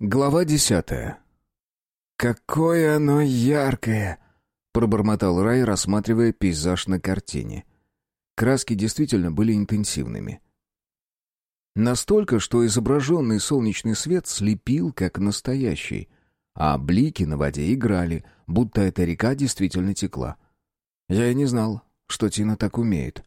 Глава десятая. «Какое оно яркое!» — пробормотал Рай, рассматривая пейзаж на картине. Краски действительно были интенсивными. Настолько, что изображенный солнечный свет слепил, как настоящий, а блики на воде играли, будто эта река действительно текла. Я и не знал, что Тина так умеет.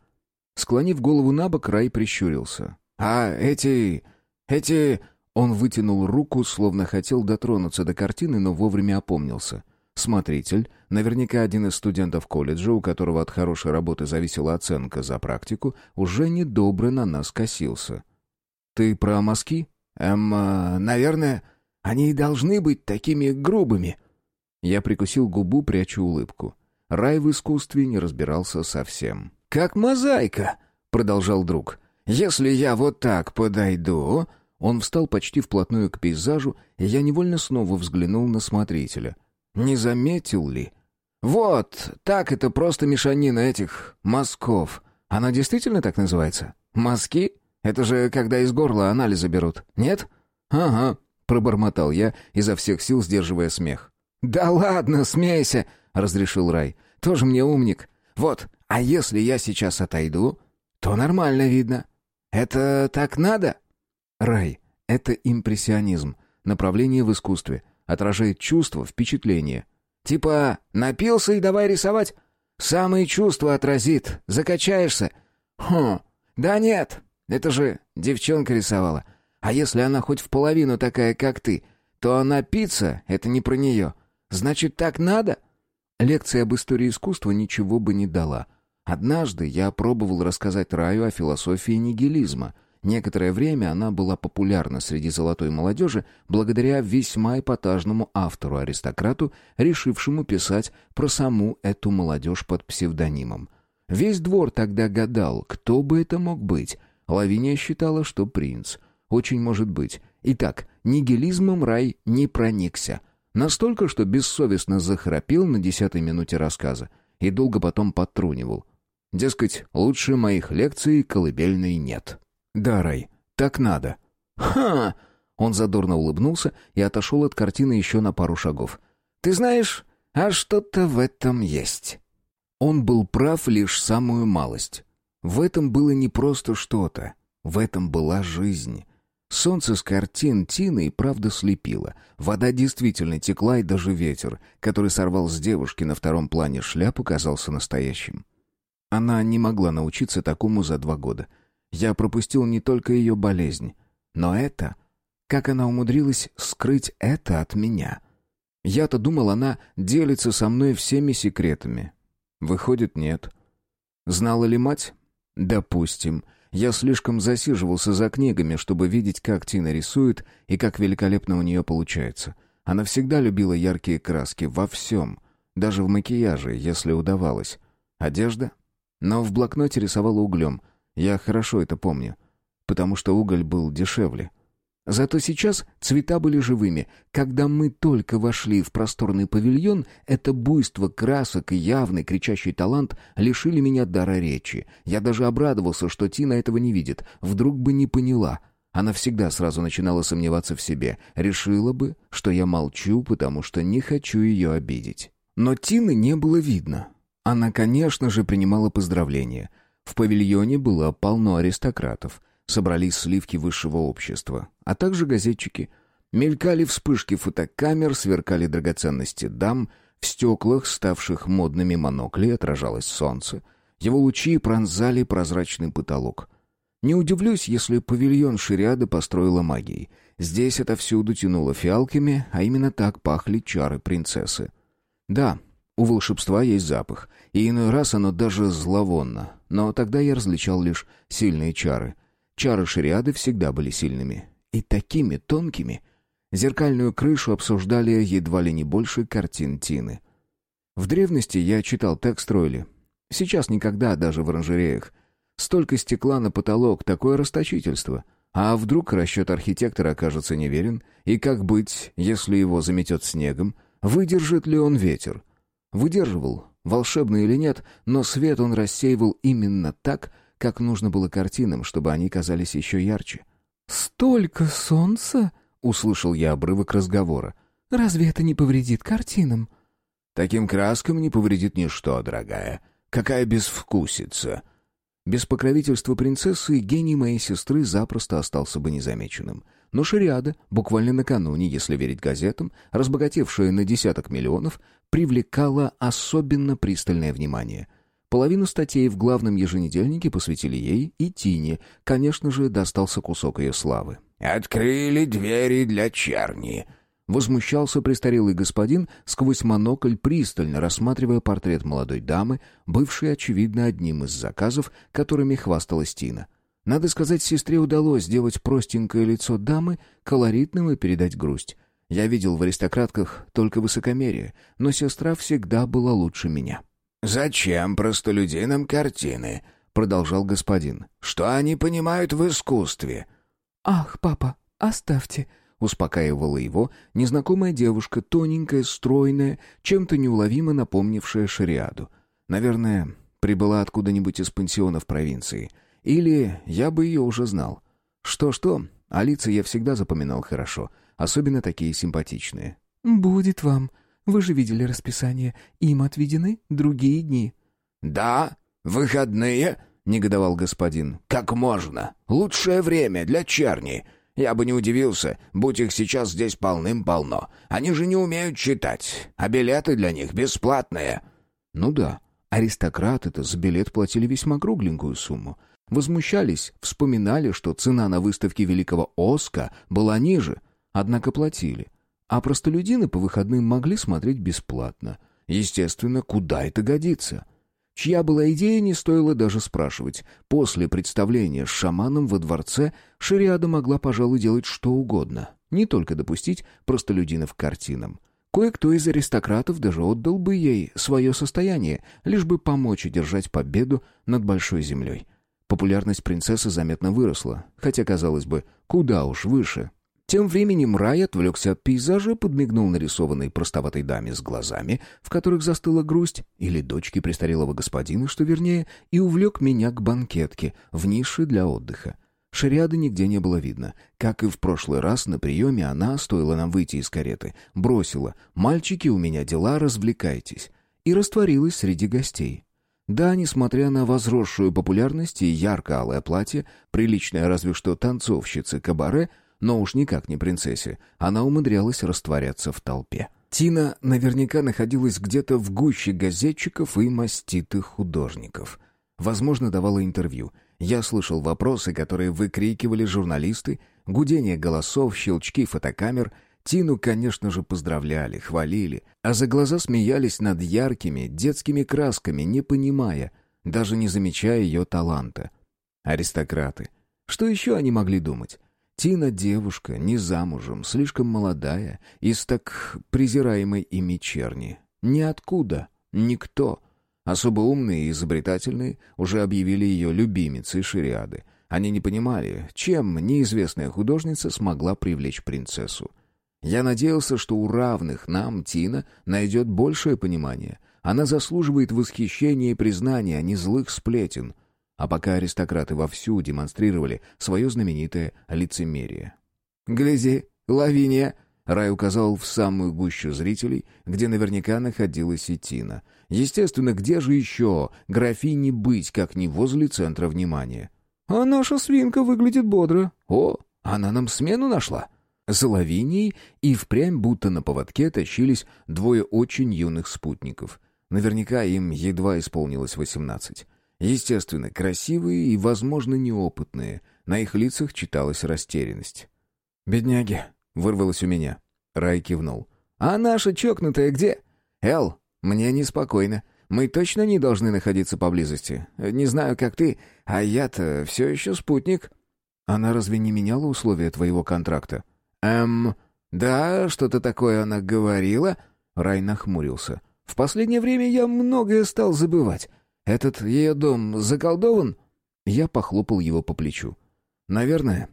Склонив голову на бок, Рай прищурился. «А эти... эти...» Он вытянул руку, словно хотел дотронуться до картины, но вовремя опомнился. Смотритель, наверняка один из студентов колледжа, у которого от хорошей работы зависела оценка за практику, уже недобро на нас косился. «Ты про мазки?» «Эм, э, наверное, они и должны быть такими грубыми». Я прикусил губу, пряча улыбку. Рай в искусстве не разбирался совсем. «Как мозаика», — продолжал друг. «Если я вот так подойду...» Он встал почти вплотную к пейзажу, и я невольно снова взглянул на смотрителя. Не заметил ли? «Вот, так это просто мешанина этих мазков. Она действительно так называется? Мазки? Это же когда из горла анализы берут, нет?» «Ага», — пробормотал я, изо всех сил сдерживая смех. «Да ладно, смейся!» — разрешил Рай. «Тоже мне умник. Вот, а если я сейчас отойду, то нормально видно. Это так надо?» Рай — это импрессионизм, направление в искусстве, отражает чувства, впечатления. Типа «напился и давай рисовать»? Самые чувства отразит, закачаешься. Хм, да нет, это же девчонка рисовала. А если она хоть в половину такая, как ты, то напиться — это не про нее. Значит, так надо? Лекция об истории искусства ничего бы не дала. Однажды я пробовал рассказать Раю о философии нигилизма, Некоторое время она была популярна среди золотой молодежи благодаря весьма эпатажному автору-аристократу, решившему писать про саму эту молодежь под псевдонимом. Весь двор тогда гадал, кто бы это мог быть. Лавиния считала, что принц. Очень может быть. Итак, нигилизмом рай не проникся. Настолько, что бессовестно захрапел на десятой минуте рассказа и долго потом подтрунивал. Дескать, лучше моих лекций колыбельной нет. «Да, Рай, так надо». «Ха!» Он задорно улыбнулся и отошел от картины еще на пару шагов. «Ты знаешь, а что-то в этом есть». Он был прав лишь самую малость. В этом было не просто что-то. В этом была жизнь. Солнце с картин Тины и правда слепило. Вода действительно текла, и даже ветер, который сорвал с девушки на втором плане шляпу, казался настоящим. Она не могла научиться такому за два года — я пропустил не только ее болезнь, но это... Как она умудрилась скрыть это от меня? Я-то думал, она делится со мной всеми секретами. Выходит, нет. Знала ли мать? Допустим. Я слишком засиживался за книгами, чтобы видеть, как Тина рисует и как великолепно у нее получается. Она всегда любила яркие краски во всем, даже в макияже, если удавалось. Одежда? Но в блокноте рисовала углем — я хорошо это помню, потому что уголь был дешевле. Зато сейчас цвета были живыми. Когда мы только вошли в просторный павильон, это буйство красок и явный кричащий талант лишили меня дара речи. Я даже обрадовался, что Тина этого не видит. Вдруг бы не поняла. Она всегда сразу начинала сомневаться в себе. Решила бы, что я молчу, потому что не хочу ее обидеть. Но Тины не было видно. Она, конечно же, принимала поздравления — в павильоне было полно аристократов. Собрались сливки высшего общества, а также газетчики. Мелькали вспышки фотокамер, сверкали драгоценности дам, в стеклах, ставших модными монокли, отражалось солнце. Его лучи пронзали прозрачный потолок. Не удивлюсь, если павильон Шириады построила магией. Здесь отовсюду тянуло фиалками, а именно так пахли чары принцессы. Да, у волшебства есть запах, и иной раз оно даже зловонно, но тогда я различал лишь сильные чары. Чары шариады всегда были сильными. И такими тонкими. Зеркальную крышу обсуждали едва ли не больше картин Тины. В древности я читал текст Ройли. Сейчас никогда, даже в оранжереях. Столько стекла на потолок, такое расточительство. А вдруг расчет архитектора окажется неверен? И как быть, если его заметет снегом? Выдержит ли он ветер? Выдерживал, волшебно или нет, но свет он рассеивал именно так, как нужно было картинам, чтобы они казались еще ярче. «Столько солнца!» — услышал я обрывок разговора. «Разве это не повредит картинам?» «Таким краскам не повредит ничто, дорогая. Какая безвкусица!» Без покровительства принцессы гений моей сестры запросто остался бы незамеченным. Но Шариада, буквально накануне, если верить газетам, разбогатевшая на десяток миллионов, привлекала особенно пристальное внимание. Половину статей в главном еженедельнике посвятили ей и Тине. Конечно же, достался кусок ее славы. «Открыли двери для черни», Возмущался престарелый господин сквозь монокль, пристально рассматривая портрет молодой дамы, бывшей, очевидно, одним из заказов, которыми хвасталась Тина. Надо сказать, сестре удалось сделать простенькое лицо дамы колоритным и передать грусть. Я видел в аристократках только высокомерие, но сестра всегда была лучше меня. «Зачем простолюдинам картины?» — продолжал господин. «Что они понимают в искусстве?» «Ах, папа, оставьте», — успокаивала его незнакомая девушка, тоненькая, стройная, чем-то неуловимо напомнившая шариаду. Наверное, прибыла откуда-нибудь из пансиона в провинции — или я бы ее уже знал. Что-что, а лица я всегда запоминал хорошо, особенно такие симпатичные. «Будет вам. Вы же видели расписание. Им отведены другие дни». «Да, выходные», — негодовал господин. «Как можно? Лучшее время для черни. Я бы не удивился, будь их сейчас здесь полным-полно. Они же не умеют читать, а билеты для них бесплатные». «Ну да, аристократы-то за билет платили весьма кругленькую сумму. Возмущались, вспоминали, что цена на выставке Великого Оска была ниже, однако платили. А простолюдины по выходным могли смотреть бесплатно. Естественно, куда это годится? Чья была идея, не стоило даже спрашивать. После представления с шаманом во дворце Шариада могла, пожалуй, делать что угодно. Не только допустить простолюдинов к картинам. Кое-кто из аристократов даже отдал бы ей свое состояние, лишь бы помочь одержать победу над большой землей. Популярность принцессы заметно выросла, хотя, казалось бы, куда уж выше. Тем временем Рай отвлекся от пейзажа, подмигнул нарисованной простоватой даме с глазами, в которых застыла грусть, или дочке престарелого господина, что вернее, и увлек меня к банкетке, в нише для отдыха. Шариады нигде не было видно. Как и в прошлый раз на приеме она, стоило нам выйти из кареты, бросила «Мальчики, у меня дела, развлекайтесь» и растворилась среди гостей. Да, несмотря на возросшую популярность и ярко-алое платье, приличное разве что танцовщицы кабаре, но уж никак не принцессе, она умудрялась растворяться в толпе. Тина наверняка находилась где-то в гуще газетчиков и маститых художников. Возможно, давала интервью. Я слышал вопросы, которые выкрикивали журналисты, гудение голосов, щелчки фотокамер — Тину, конечно же, поздравляли, хвалили, а за глаза смеялись над яркими детскими красками, не понимая, даже не замечая ее таланта. Аристократы. Что еще они могли думать? Тина девушка, не замужем, слишком молодая, из так презираемой ими черни. Ниоткуда, никто. Особо умные и изобретательные уже объявили ее любимицей шариады. Они не понимали, чем неизвестная художница смогла привлечь принцессу. Я надеялся, что у равных нам Тина найдет большее понимание. Она заслуживает восхищения и признания, а не злых сплетен. А пока аристократы вовсю демонстрировали свое знаменитое лицемерие. «Гляди, Лавиния!» Рай указал в самую гущу зрителей, где наверняка находилась и. Естественно, где же еще графине быть, как не возле центра внимания? «А наша свинка выглядит бодро. О, она нам смену нашла!» За Лавинией и впрямь будто на поводке тащились двое очень юных спутников. Наверняка им едва исполнилось восемнадцать. Естественно, красивые и, возможно, неопытные. На их лицах читалась растерянность. «Бедняги!» — вырвалось у меня. Рай кивнул. «А наша чокнутая где?» «Эл, мне неспокойно. Мы точно не должны находиться поблизости. Не знаю, как ты, а я-то все еще спутник». «Она разве не меняла условия твоего контракта?» «Эм, да, что-то такое она говорила?» Рай нахмурился. «В последнее время я многое стал забывать. Этот ее дом заколдован?» Я похлопал его по плечу. «Наверное?»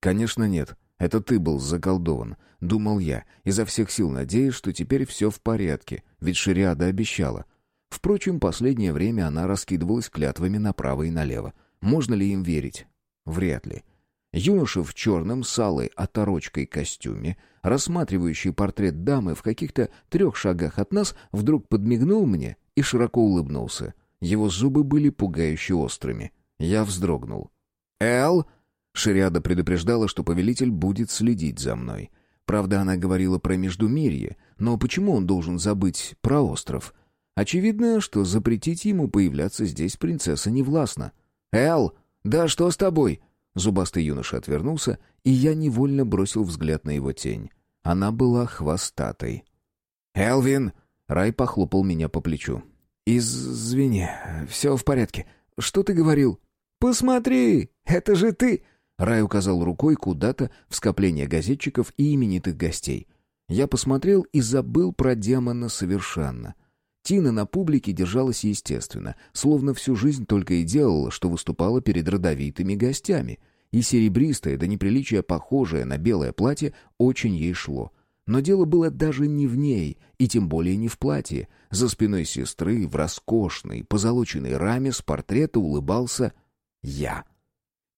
«Конечно нет. Это ты был заколдован», — думал я, изо всех сил надеясь, что теперь все в порядке, ведь Шириада обещала. Впрочем, последнее время она раскидывалась клятвами направо и налево. Можно ли им верить? Вряд ли. Юноша в черном с алой оторочкой костюме, рассматривающий портрет дамы в каких-то трех шагах от нас, вдруг подмигнул мне и широко улыбнулся. Его зубы были пугающе острыми. Я вздрогнул. «Эл!» Шириада предупреждала, что повелитель будет следить за мной. Правда, она говорила про Междумирье, но почему он должен забыть про остров? Очевидно, что запретить ему появляться здесь принцесса не властна. «Эл, да что с тобой?» Зубастый юноша отвернулся, и я невольно бросил взгляд на его тень. Она была хвостатой. «Элвин!» — Рай похлопал меня по плечу. «Извини, все в порядке. Что ты говорил?» «Посмотри, это же ты!» Рай указал рукой куда-то в скопление газетчиков и именитых гостей. Я посмотрел и забыл про демона совершенно. Тина на публике держалась естественно, словно всю жизнь только и делала, что выступала перед родовитыми гостями. И серебристое, до неприличия похожее на белое платье, очень ей шло. Но дело было даже не в ней, и тем более не в платье. За спиной сестры, в роскошной, позолоченной раме с портрета улыбался я.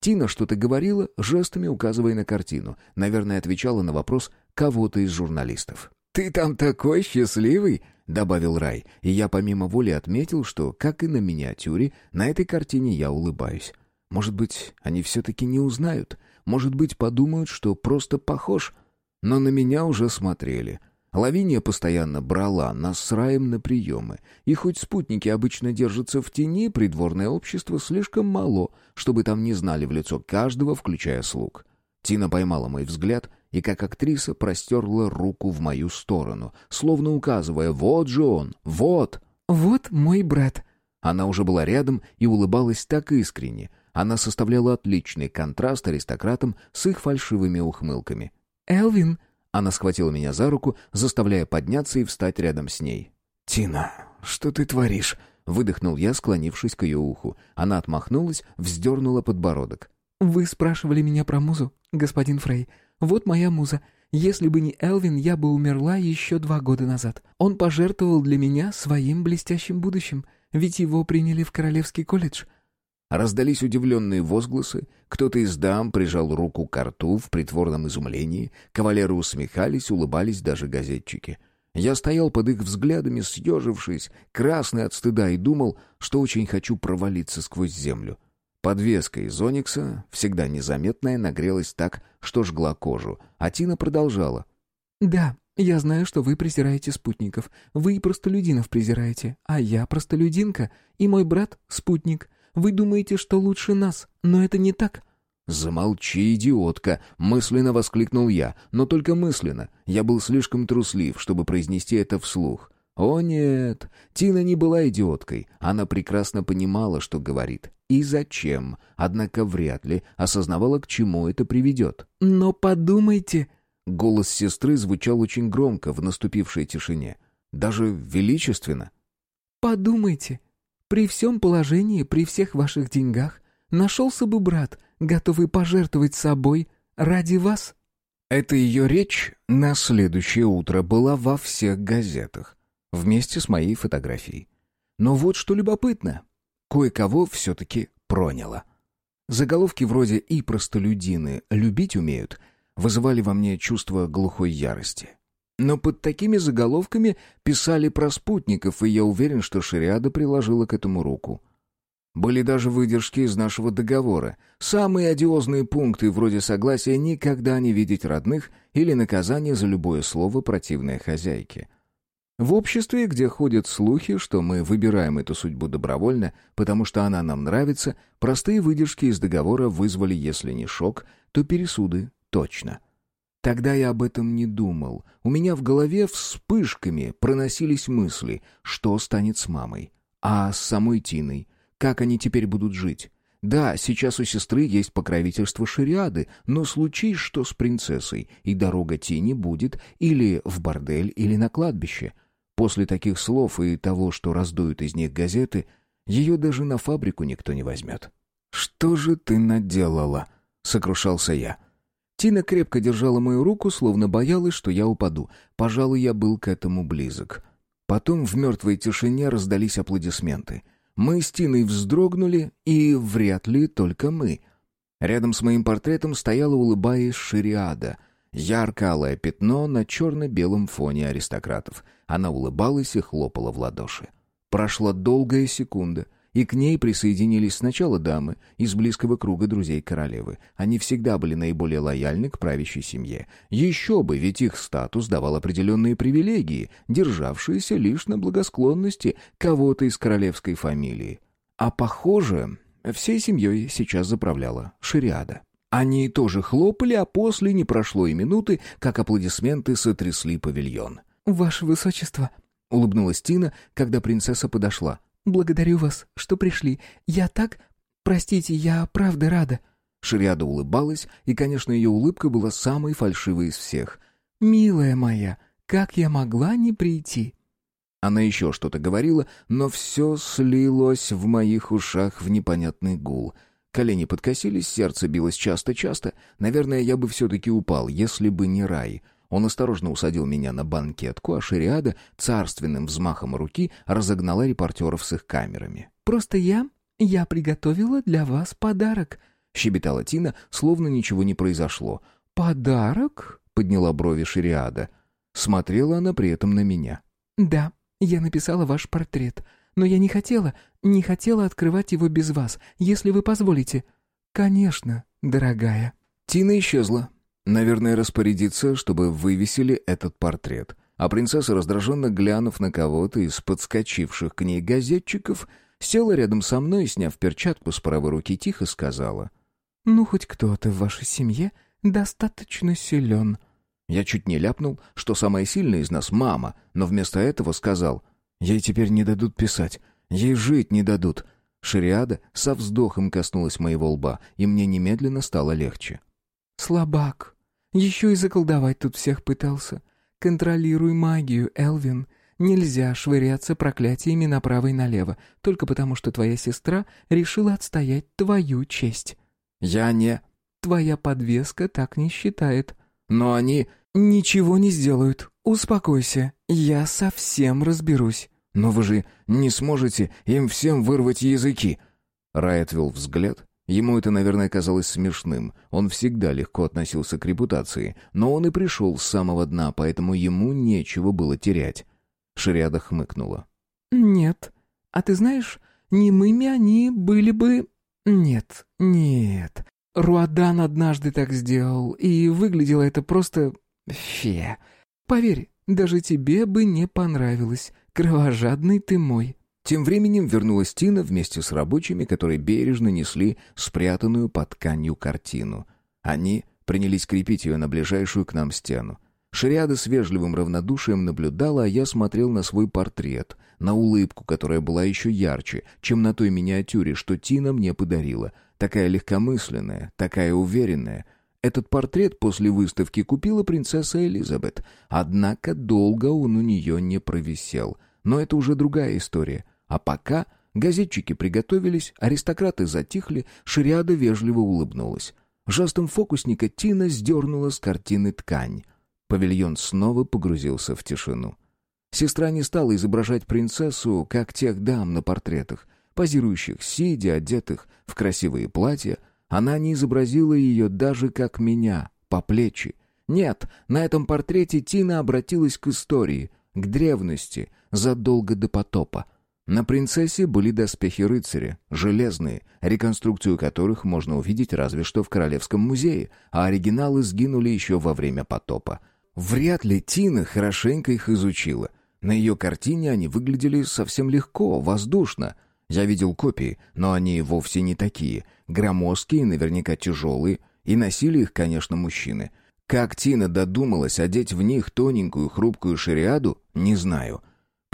Тина что-то говорила, жестами указывая на картину. Наверное, отвечала на вопрос кого-то из журналистов. «Ты там такой счастливый!» — добавил Рай, и я помимо воли отметил, что, как и на миниатюре, на этой картине я улыбаюсь. Может быть, они все-таки не узнают, может быть, подумают, что просто похож. Но на меня уже смотрели. Лавиния постоянно брала нас с Раем на приемы, и хоть спутники обычно держатся в тени, придворное общество слишком мало, чтобы там не знали в лицо каждого, включая слуг. Тина поймала мой взгляд — и как актриса простерла руку в мою сторону, словно указывая «Вот же он! Вот!» «Вот мой брат!» Она уже была рядом и улыбалась так искренне. Она составляла отличный контраст аристократам с их фальшивыми ухмылками. «Элвин!» Она схватила меня за руку, заставляя подняться и встать рядом с ней. «Тина, что ты творишь?» — выдохнул я, склонившись к ее уху. Она отмахнулась, вздернула подбородок. «Вы спрашивали меня про музу, господин Фрей. Вот моя муза. Если бы не Элвин, я бы умерла еще два года назад. Он пожертвовал для меня своим блестящим будущим, ведь его приняли в Королевский колледж». Раздались удивленные возгласы, кто-то из дам прижал руку к рту в притворном изумлении, кавалеры усмехались, улыбались даже газетчики. Я стоял под их взглядами, съежившись, красный от стыда, и думал, что очень хочу провалиться сквозь землю. Подвеска из оникса, всегда незаметная, нагрелась так, что жгла кожу, а Тина продолжала. «Да, я знаю, что вы презираете спутников. Вы и простолюдинов презираете, а я простолюдинка, и мой брат — спутник. Вы думаете, что лучше нас, но это не так». «Замолчи, идиотка!» — мысленно воскликнул я, но только мысленно. Я был слишком труслив, чтобы произнести это вслух. О нет, Тина не была идиоткой. Она прекрасно понимала, что говорит. И зачем, однако вряд ли осознавала, к чему это приведет. «Но подумайте...» Голос сестры звучал очень громко в наступившей тишине. Даже величественно. «Подумайте. При всем положении, при всех ваших деньгах, нашелся бы брат, готовый пожертвовать собой ради вас». Эта ее речь на следующее утро была во всех газетах вместе с моей фотографией. Но вот что любопытно. Кое-кого все-таки проняло. Заголовки вроде «И простолюдины любить умеют» вызывали во мне чувство глухой ярости. Но под такими заголовками писали про спутников, и я уверен, что Шариада приложила к этому руку. Были даже выдержки из нашего договора. Самые одиозные пункты вроде согласия никогда не видеть родных или наказание за любое слово противное хозяйке. В обществе, где ходят слухи, что мы выбираем эту судьбу добровольно, потому что она нам нравится, простые выдержки из договора вызвали, если не шок, то пересуды точно. Тогда я об этом не думал. У меня в голове вспышками проносились мысли, что станет с мамой, а с самой Тиной, как они теперь будут жить. Да, сейчас у сестры есть покровительство шариады, но случись что с принцессой, и дорога Тини будет или в бордель, или на кладбище — После таких слов и того, что раздуют из них газеты, ее даже на фабрику никто не возьмет. «Что же ты наделала?» — сокрушался я. Тина крепко держала мою руку, словно боялась, что я упаду. Пожалуй, я был к этому близок. Потом в мертвой тишине раздались аплодисменты. Мы с Тиной вздрогнули, и вряд ли только мы. Рядом с моим портретом стояла, улыбаясь, шариада. Ярко-алое пятно на черно-белом фоне аристократов. Она улыбалась и хлопала в ладоши. Прошла долгая секунда, и к ней присоединились сначала дамы из близкого круга друзей королевы. Они всегда были наиболее лояльны к правящей семье. Еще бы, ведь их статус давал определенные привилегии, державшиеся лишь на благосклонности кого-то из королевской фамилии. А похоже, всей семьей сейчас заправляла Шириада. Они тоже хлопали, а после не прошло и минуты, как аплодисменты сотрясли павильон. «Ваше высочество», — улыбнулась Тина, когда принцесса подошла. «Благодарю вас, что пришли. Я так... Простите, я правда рада». Шириада улыбалась, и, конечно, ее улыбка была самой фальшивой из всех. «Милая моя, как я могла не прийти?» Она еще что-то говорила, но все слилось в моих ушах в непонятный гул. Колени подкосились, сердце билось часто-часто. Наверное, я бы все-таки упал, если бы не рай. Он осторожно усадил меня на банкетку, а Шариада царственным взмахом руки разогнала репортеров с их камерами. «Просто я... я приготовила для вас подарок», — щебетала Тина, словно ничего не произошло. «Подарок?» — подняла брови Шариада. Смотрела она при этом на меня. «Да, я написала ваш портрет, но я не хотела, не хотела открывать его без вас, если вы позволите. Конечно, дорогая». Тина исчезла. Наверное, распорядиться, чтобы вывесили этот портрет. А принцесса, раздраженно глянув на кого-то из подскочивших к ней газетчиков, села рядом со мной и, сняв перчатку с правой руки, тихо сказала. «Ну, хоть кто-то в вашей семье достаточно силен». Я чуть не ляпнул, что самая сильная из нас — мама, но вместо этого сказал, «Ей теперь не дадут писать, ей жить не дадут». Шариада со вздохом коснулась моего лба, и мне немедленно стало легче. «Слабак. Еще и заколдовать тут всех пытался. Контролируй магию, Элвин. Нельзя швыряться проклятиями направо и налево, только потому что твоя сестра решила отстоять твою честь». «Я не...» «Твоя подвеска так не считает». Но они ничего не сделают. Успокойся, я совсем разберусь. Но вы же не сможете им всем вырвать языки. Рай отвел взгляд. Ему это, наверное, казалось смешным. Он всегда легко относился к репутации, но он и пришел с самого дна, поэтому ему нечего было терять. Шариада хмыкнула. «Нет. А ты знаешь, немыми они были бы... Нет, нет. Руадан однажды так сделал, и выглядело это просто... фе. Поверь, даже тебе бы не понравилось. Кровожадный ты мой». Тем временем вернулась Тина вместе с рабочими, которые бережно несли спрятанную под тканью картину. Они принялись крепить ее на ближайшую к нам стену. Шариада с вежливым равнодушием наблюдала, а я смотрел на свой портрет, на улыбку, которая была еще ярче, чем на той миниатюре, что Тина мне подарила — Такая легкомысленная, такая уверенная. Этот портрет после выставки купила принцесса Элизабет. Однако долго он у нее не провисел. Но это уже другая история. А пока газетчики приготовились, аристократы затихли, Шариада вежливо улыбнулась. Жестом фокусника Тина сдернула с картины ткань. Павильон снова погрузился в тишину. Сестра не стала изображать принцессу, как тех дам на портретах позирующих сидя, одетых в красивые платья, она не изобразила ее даже как меня, по плечи. Нет, на этом портрете Тина обратилась к истории, к древности, задолго до потопа. На принцессе были доспехи рыцаря, железные, реконструкцию которых можно увидеть разве что в Королевском музее, а оригиналы сгинули еще во время потопа. Вряд ли Тина хорошенько их изучила. На ее картине они выглядели совсем легко, воздушно, я видел копии, но они вовсе не такие. Громоздкие, наверняка тяжелые. И носили их, конечно, мужчины. Как Тина додумалась одеть в них тоненькую хрупкую шариаду, не знаю.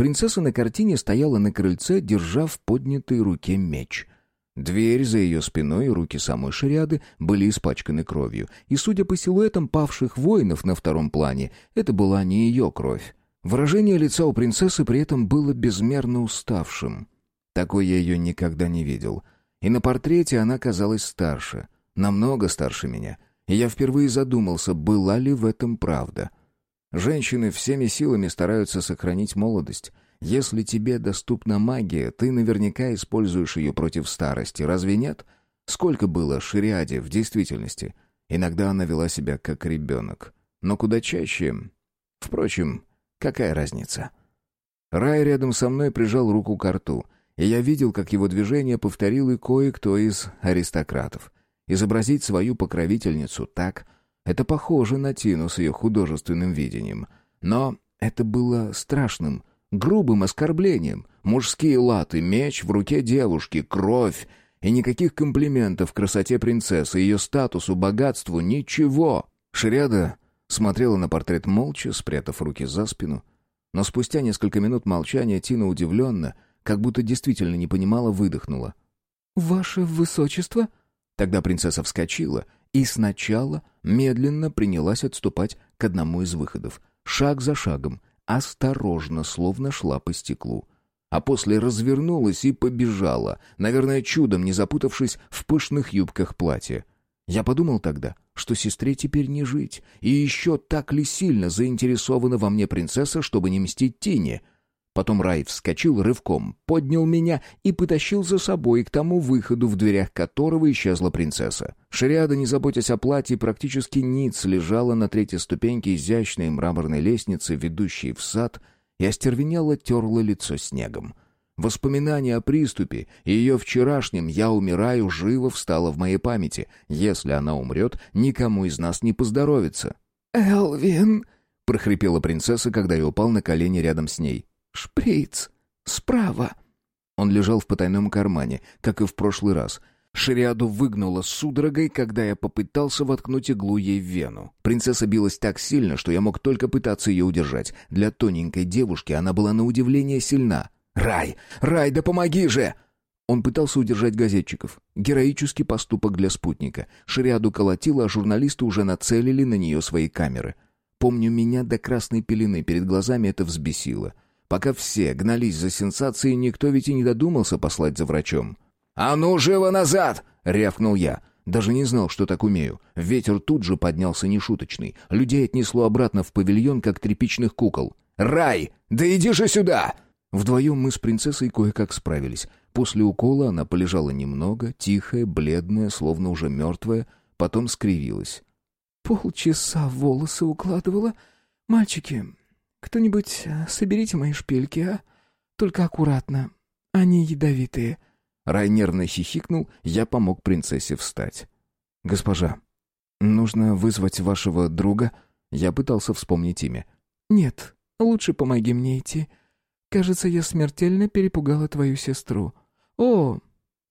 Принцесса на картине стояла на крыльце, держа в поднятой руке меч. Дверь за ее спиной и руки самой шариады были испачканы кровью. И, судя по силуэтам павших воинов на втором плане, это была не ее кровь. Выражение лица у принцессы при этом было безмерно уставшим. Такой я ее никогда не видел. И на портрете она казалась старше, намного старше меня. И я впервые задумался, была ли в этом правда. Женщины всеми силами стараются сохранить молодость. Если тебе доступна магия, ты наверняка используешь ее против старости, разве нет? Сколько было Шириаде в действительности? Иногда она вела себя как ребенок. Но куда чаще... Впрочем, какая разница? Рай рядом со мной прижал руку к рту, и я видел, как его движение повторил и кое-кто из аристократов. Изобразить свою покровительницу так — это похоже на Тину с ее художественным видением. Но это было страшным, грубым оскорблением. Мужские латы, меч в руке девушки, кровь. И никаких комплиментов красоте принцессы, ее статусу, богатству, ничего. Шриада смотрела на портрет молча, спрятав руки за спину. Но спустя несколько минут молчания Тина удивленно, как будто действительно не понимала, выдохнула. «Ваше высочество?» Тогда принцесса вскочила и сначала медленно принялась отступать к одному из выходов, шаг за шагом, осторожно, словно шла по стеклу. А после развернулась и побежала, наверное, чудом не запутавшись в пышных юбках платья. Я подумал тогда, что сестре теперь не жить, и еще так ли сильно заинтересована во мне принцесса, чтобы не мстить Тине — Потом Рай вскочил рывком, поднял меня и потащил за собой к тому выходу, в дверях которого исчезла принцесса. Шариада, не заботясь о платье, практически ниц лежала на третьей ступеньке изящной мраморной лестницы, ведущей в сад, и остервенело терла лицо снегом. Воспоминание о приступе и ее вчерашнем «я умираю» живо встало в моей памяти. Если она умрет, никому из нас не поздоровится. «Элвин!» — прохрипела принцесса, когда я упал на колени рядом с ней. «Шприц! Справа!» Он лежал в потайном кармане, как и в прошлый раз. Шариаду выгнуло судорогой, когда я попытался воткнуть иглу ей в вену. Принцесса билась так сильно, что я мог только пытаться ее удержать. Для тоненькой девушки она была на удивление сильна. «Рай! Рай, да помоги же!» Он пытался удержать газетчиков. Героический поступок для спутника. Шариаду колотила, а журналисты уже нацелили на нее свои камеры. Помню, меня до красной пелены перед глазами это взбесило. Пока все гнались за сенсацией, никто ведь и не додумался послать за врачом. «А ну, живо назад!» — рявкнул я. Даже не знал, что так умею. Ветер тут же поднялся нешуточный. Людей отнесло обратно в павильон, как тряпичных кукол. «Рай! Да иди же сюда!» Вдвоем мы с принцессой кое-как справились. После укола она полежала немного, тихая, бледная, словно уже мертвая, потом скривилась. «Полчаса волосы укладывала. Мальчики, «Кто-нибудь э, соберите мои шпильки, а? Только аккуратно. Они ядовитые». Рай нервно хихикнул, я помог принцессе встать. «Госпожа, нужно вызвать вашего друга?» Я пытался вспомнить имя. «Нет, лучше помоги мне идти. Кажется, я смертельно перепугала твою сестру. О,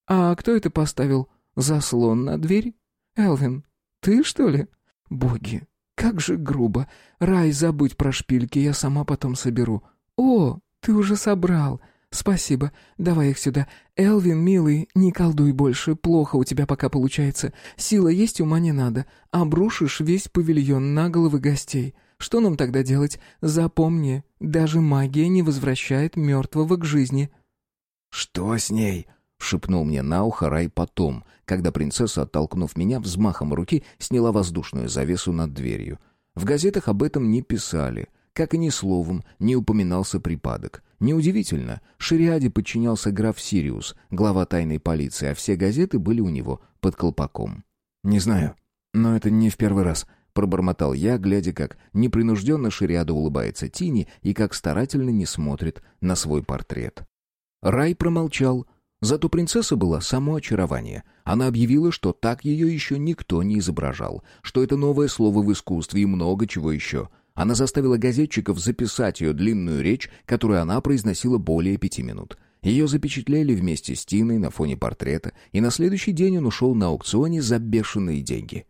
а кто это поставил? Заслон на дверь? Элвин, ты, что ли? Боги, как же грубо. Рай, забудь про шпильки, я сама потом соберу. О, ты уже собрал. Спасибо. Давай их сюда. Элвин, милый, не колдуй больше. Плохо у тебя пока получается. Сила есть, ума не надо. Обрушишь весь павильон на головы гостей. Что нам тогда делать? Запомни, даже магия не возвращает мертвого к жизни. Что с ней? Шепнул мне на ухо Рай потом, когда принцесса, оттолкнув меня взмахом руки, сняла воздушную завесу над дверью. В газетах об этом не писали, как и ни словом не упоминался припадок. Неудивительно, Шириаде подчинялся граф Сириус, глава тайной полиции, а все газеты были у него под колпаком. «Не знаю, но это не в первый раз», — пробормотал я, глядя, как непринужденно Шириада улыбается Тини и как старательно не смотрит на свой портрет. Рай промолчал, — Зато принцесса была само очарование. Она объявила, что так ее еще никто не изображал, что это новое слово в искусстве и много чего еще. Она заставила газетчиков записать ее длинную речь, которую она произносила более пяти минут. Ее запечатлели вместе с Тиной на фоне портрета, и на следующий день он ушел на аукционе за бешеные деньги.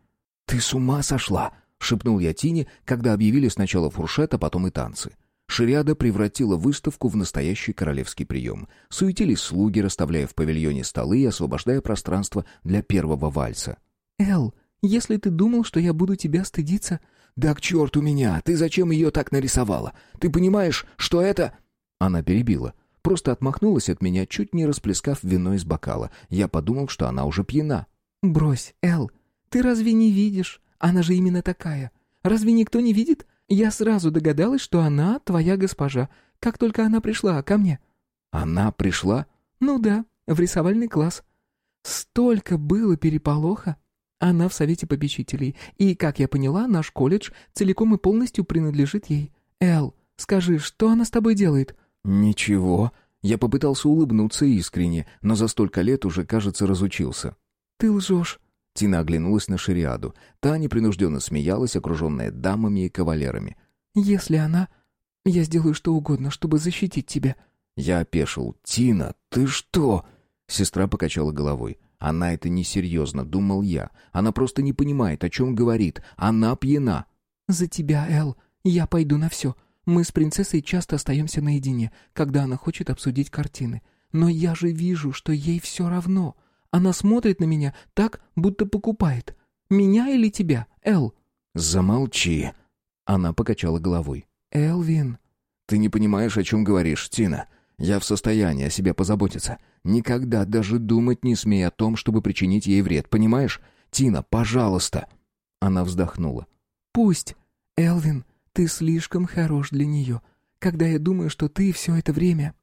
«Ты с ума сошла!» — шепнул я Тине, когда объявили сначала фуршет, а потом и танцы. Шириада превратила выставку в настоящий королевский прием. Суетились слуги, расставляя в павильоне столы и освобождая пространство для первого вальса. «Эл, если ты думал, что я буду тебя стыдиться...» «Да к черту меня! Ты зачем ее так нарисовала? Ты понимаешь, что это...» Она перебила. Просто отмахнулась от меня, чуть не расплескав вино из бокала. Я подумал, что она уже пьяна. «Брось, Эл, ты разве не видишь? Она же именно такая. Разве никто не видит? Я сразу догадалась, что она твоя госпожа, как только она пришла ко мне». «Она пришла?» «Ну да, в рисовальный класс. Столько было переполоха. Она в совете попечителей, и, как я поняла, наш колледж целиком и полностью принадлежит ей. Эл, скажи, что она с тобой делает?» «Ничего». Я попытался улыбнуться искренне, но за столько лет уже, кажется, разучился. «Ты лжешь». Тина оглянулась на Шариаду. Та непринужденно смеялась, окруженная дамами и кавалерами. «Если она... Я сделаю что угодно, чтобы защитить тебя». Я опешил. «Тина, ты что?» Сестра покачала головой. «Она это несерьезно», — думал я. «Она просто не понимает, о чем говорит. Она пьяна». «За тебя, Эл. Я пойду на все. Мы с принцессой часто остаемся наедине, когда она хочет обсудить картины. Но я же вижу, что ей все равно. Она смотрит на меня так, будто покупает. Меня или тебя, Эл?» «Замолчи!» Она покачала головой. «Элвин...» «Ты не понимаешь, о чем говоришь, Тина. Я в состоянии о себе позаботиться. Никогда даже думать не смей о том, чтобы причинить ей вред, понимаешь? Тина, пожалуйста!» Она вздохнула. «Пусть. Элвин, ты слишком хорош для нее. Когда я думаю, что ты все это время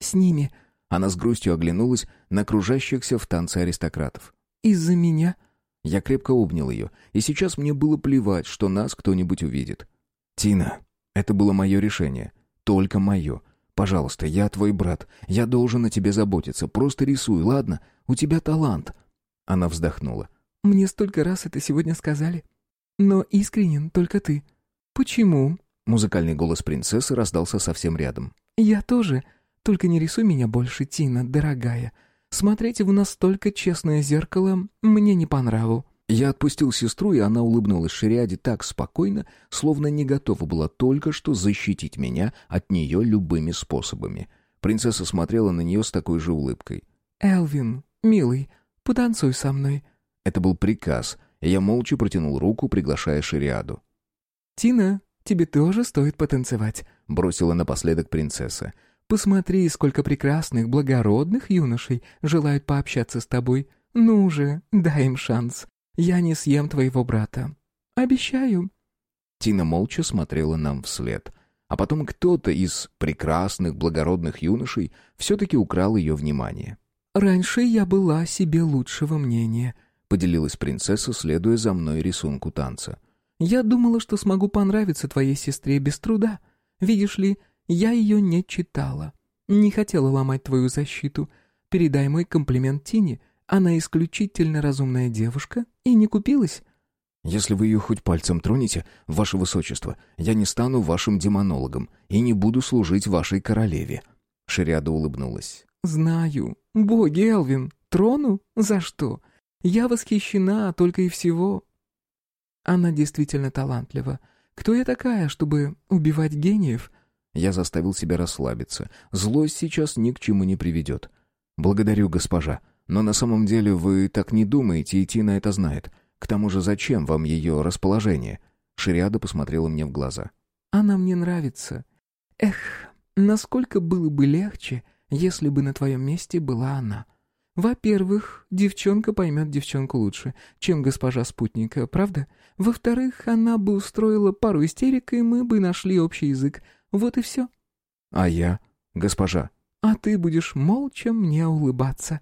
с ними...» Она с грустью оглянулась на кружащихся в танце аристократов. «Из-за меня?» Я крепко обнял ее, и сейчас мне было плевать, что нас кто-нибудь увидит. «Тина, это было мое решение. Только мое. Пожалуйста, я твой брат. Я должен о тебе заботиться. Просто рисуй, ладно? У тебя талант». Она вздохнула. «Мне столько раз это сегодня сказали. Но искренен только ты. Почему?» Музыкальный голос принцессы раздался совсем рядом. «Я тоже. Только не рисуй меня больше, Тина, дорогая. Смотреть в настолько честное зеркало мне не по нраву». Я отпустил сестру, и она улыбнулась Шириаде так спокойно, словно не готова была только что защитить меня от нее любыми способами. Принцесса смотрела на нее с такой же улыбкой. «Элвин, милый, потанцуй со мной». Это был приказ, и я молча протянул руку, приглашая Шириаду. «Тина, тебе тоже стоит потанцевать», — бросила напоследок принцесса. «Посмотри, сколько прекрасных, благородных юношей желают пообщаться с тобой. Ну же, дай им шанс. Я не съем твоего брата. Обещаю». Тина молча смотрела нам вслед. А потом кто-то из прекрасных, благородных юношей все-таки украл ее внимание. «Раньше я была себе лучшего мнения», — поделилась принцесса, следуя за мной рисунку танца. «Я думала, что смогу понравиться твоей сестре без труда. Видишь ли, я ее не читала. Не хотела ломать твою защиту. Передай мой комплимент Тине. Она исключительно разумная девушка и не купилась». «Если вы ее хоть пальцем тронете, ваше высочество, я не стану вашим демонологом и не буду служить вашей королеве». Шариада улыбнулась. «Знаю. Боги, Элвин, трону? За что? Я восхищена только и всего». Она действительно талантлива. Кто я такая, чтобы убивать гениев? Я заставил себя расслабиться. Злость сейчас ни к чему не приведет. «Благодарю, госпожа. Но на самом деле вы так не думаете, и Тина это знает. К тому же зачем вам ее расположение?» Шириада посмотрела мне в глаза. «Она мне нравится. Эх, насколько было бы легче, если бы на твоем месте была она. Во-первых, девчонка поймет девчонку лучше, чем госпожа спутника, правда? Во-вторых, она бы устроила пару истерик, и мы бы нашли общий язык. Вот и все». «А я, госпожа?» «А ты будешь молча мне улыбаться».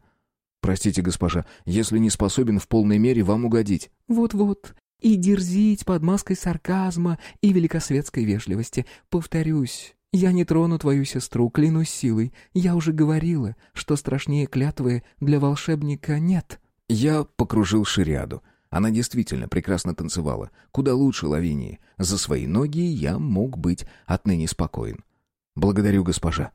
«Простите, госпожа, если не способен в полной мере вам угодить». «Вот-вот. И дерзить под маской сарказма и великосветской вежливости. Повторюсь, я не трону твою сестру, клянусь силой. Я уже говорила, что страшнее клятвы для волшебника нет». Я покружил шириаду. Она действительно прекрасно танцевала. Куда лучше Лавинии. За свои ноги я мог быть отныне спокоен. «Благодарю, госпожа.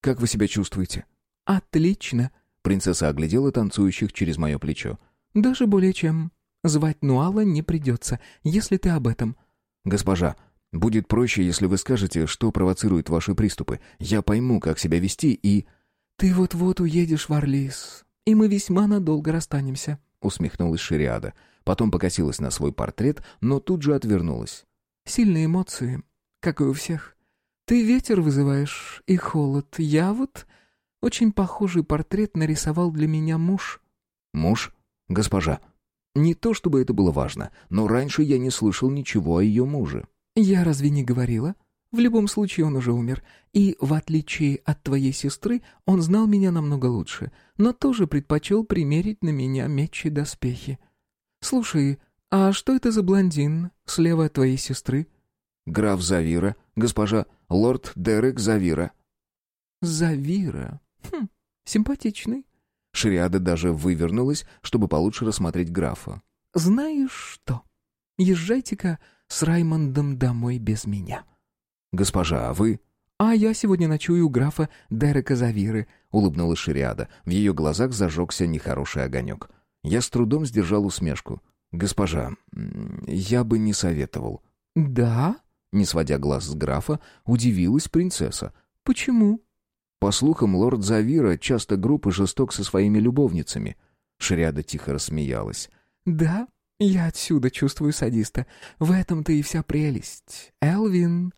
Как вы себя чувствуете?» «Отлично», Принцесса оглядела танцующих через мое плечо. «Даже более чем. Звать Нуала не придется, если ты об этом». «Госпожа, будет проще, если вы скажете, что провоцирует ваши приступы. Я пойму, как себя вести и...» «Ты вот-вот уедешь в Орлис, и мы весьма надолго расстанемся», — усмехнулась Шириада. Потом покосилась на свой портрет, но тут же отвернулась. «Сильные эмоции, как и у всех. Ты ветер вызываешь и холод. Я вот очень похожий портрет нарисовал для меня муж». «Муж? Госпожа?» Не то чтобы это было важно, но раньше я не слышал ничего о ее муже. «Я разве не говорила?» В любом случае он уже умер. И, в отличие от твоей сестры, он знал меня намного лучше, но тоже предпочел примерить на меня меч и доспехи. Слушай, а что это за блондин слева от твоей сестры?» «Граф Завира, госпожа лорд Дерек Завира». «Завира? Хм, симпатичный». Шриада даже вывернулась, чтобы получше рассмотреть графа. «Знаешь что? Езжайте-ка с Раймондом домой без меня». «Госпожа, а вы...» «А я сегодня ночую у графа Дерека Завиры», — улыбнулась Шриада. В ее глазах зажегся нехороший огонек. Я с трудом сдержал усмешку. «Госпожа, я бы не советовал». «Да?» — не сводя глаз с графа, удивилась принцесса. «Почему?» По слухам, лорд Завира часто груб и жесток со своими любовницами. Шриада тихо рассмеялась. «Да, я отсюда чувствую садиста. В этом-то и вся прелесть. Элвин...»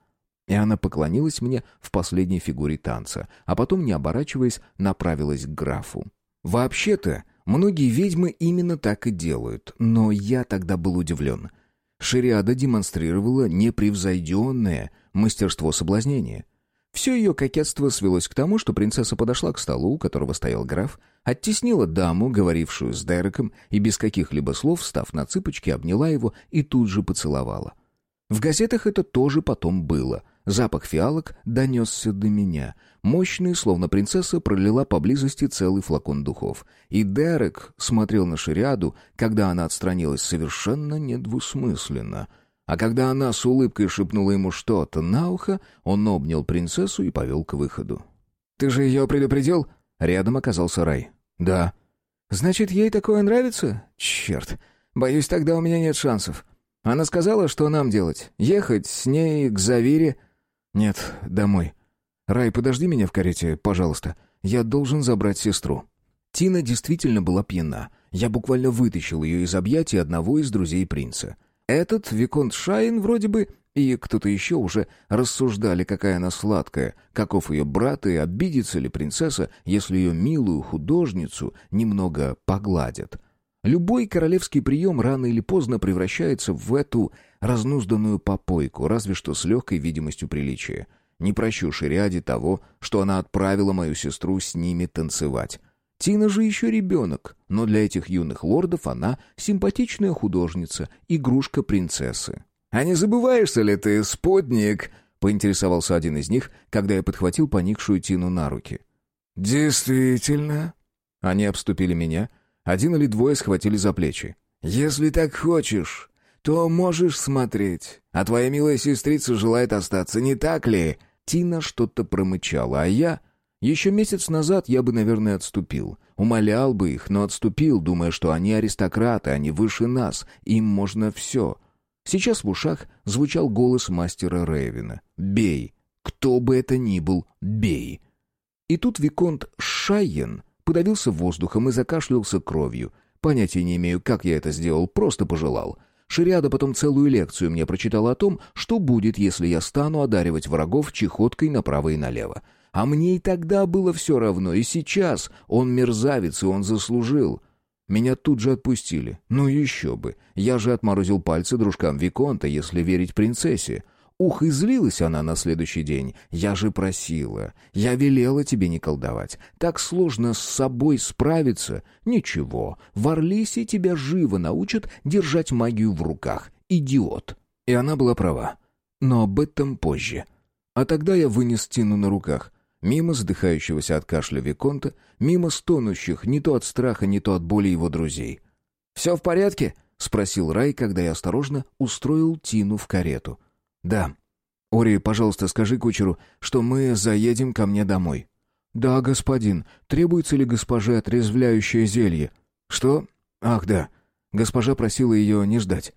И она поклонилась мне в последней фигуре танца, а потом, не оборачиваясь, направилась к графу. Вообще-то, многие ведьмы именно так и делают, но я тогда был удивлен. Шариада демонстрировала непревзойденное мастерство соблазнения. Все ее кокетство свелось к тому, что принцесса подошла к столу, у которого стоял граф, оттеснила даму, говорившую с Дереком, и без каких-либо слов, встав на цыпочки, обняла его и тут же поцеловала. В газетах это тоже потом было — Запах фиалок донесся до меня. Мощный, словно принцесса, пролила поблизости целый флакон духов. И Дерек смотрел на Шириаду, когда она отстранилась совершенно недвусмысленно. А когда она с улыбкой шепнула ему что-то на ухо, он обнял принцессу и повел к выходу. «Ты же ее предупредил?» Рядом оказался Рай. «Да». «Значит, ей такое нравится? Черт. Боюсь, тогда у меня нет шансов. Она сказала, что нам делать? Ехать с ней к Завире?» «Нет, домой. Рай, подожди меня в карете, пожалуйста. Я должен забрать сестру». Тина действительно была пьяна. Я буквально вытащил ее из объятий одного из друзей принца. Этот, Виконт Шайн, вроде бы, и кто-то еще уже рассуждали, какая она сладкая, каков ее брат и обидится ли принцесса, если ее милую художницу немного погладят. Любой королевский прием рано или поздно превращается в эту разнузданную попойку, разве что с легкой видимостью приличия. Не прощу Шириаде того, что она отправила мою сестру с ними танцевать. Тина же еще ребенок, но для этих юных лордов она симпатичная художница, игрушка принцессы. «А не забываешься ли ты, спутник?» — поинтересовался один из них, когда я подхватил поникшую Тину на руки. «Действительно?» Они обступили меня, один или двое схватили за плечи. «Если так хочешь, то можешь смотреть. А твоя милая сестрица желает остаться, не так ли?» Тина что-то промычала, а я... Еще месяц назад я бы, наверное, отступил. Умолял бы их, но отступил, думая, что они аристократы, они выше нас, им можно все. Сейчас в ушах звучал голос мастера Рейвина. «Бей! Кто бы это ни был, бей!» И тут Виконт Шайен подавился воздухом и закашлялся кровью. Понятия не имею, как я это сделал, просто пожелал. Шириада потом целую лекцию мне прочитал о том, что будет, если я стану одаривать врагов чехоткой направо и налево. А мне и тогда было все равно, и сейчас он мерзавец, и он заслужил. Меня тут же отпустили. Ну еще бы. Я же отморозил пальцы дружкам Виконта, если верить принцессе. Ух, и злилась она на следующий день. Я же просила. Я велела тебе не колдовать. Так сложно с собой справиться. Ничего, в Орлисе тебя живо научат держать магию в руках. Идиот. И она была права. Но об этом позже. А тогда я вынес Тину на руках. Мимо задыхающегося от кашля Виконта, мимо стонущих не то от страха, не то от боли его друзей. «Все в порядке?» — спросил Рай, когда я осторожно устроил Тину в карету. «Да. Ори, пожалуйста, скажи кучеру, что мы заедем ко мне домой». «Да, господин. Требуется ли госпоже отрезвляющее зелье?» «Что? Ах, да. Госпожа просила ее не ждать».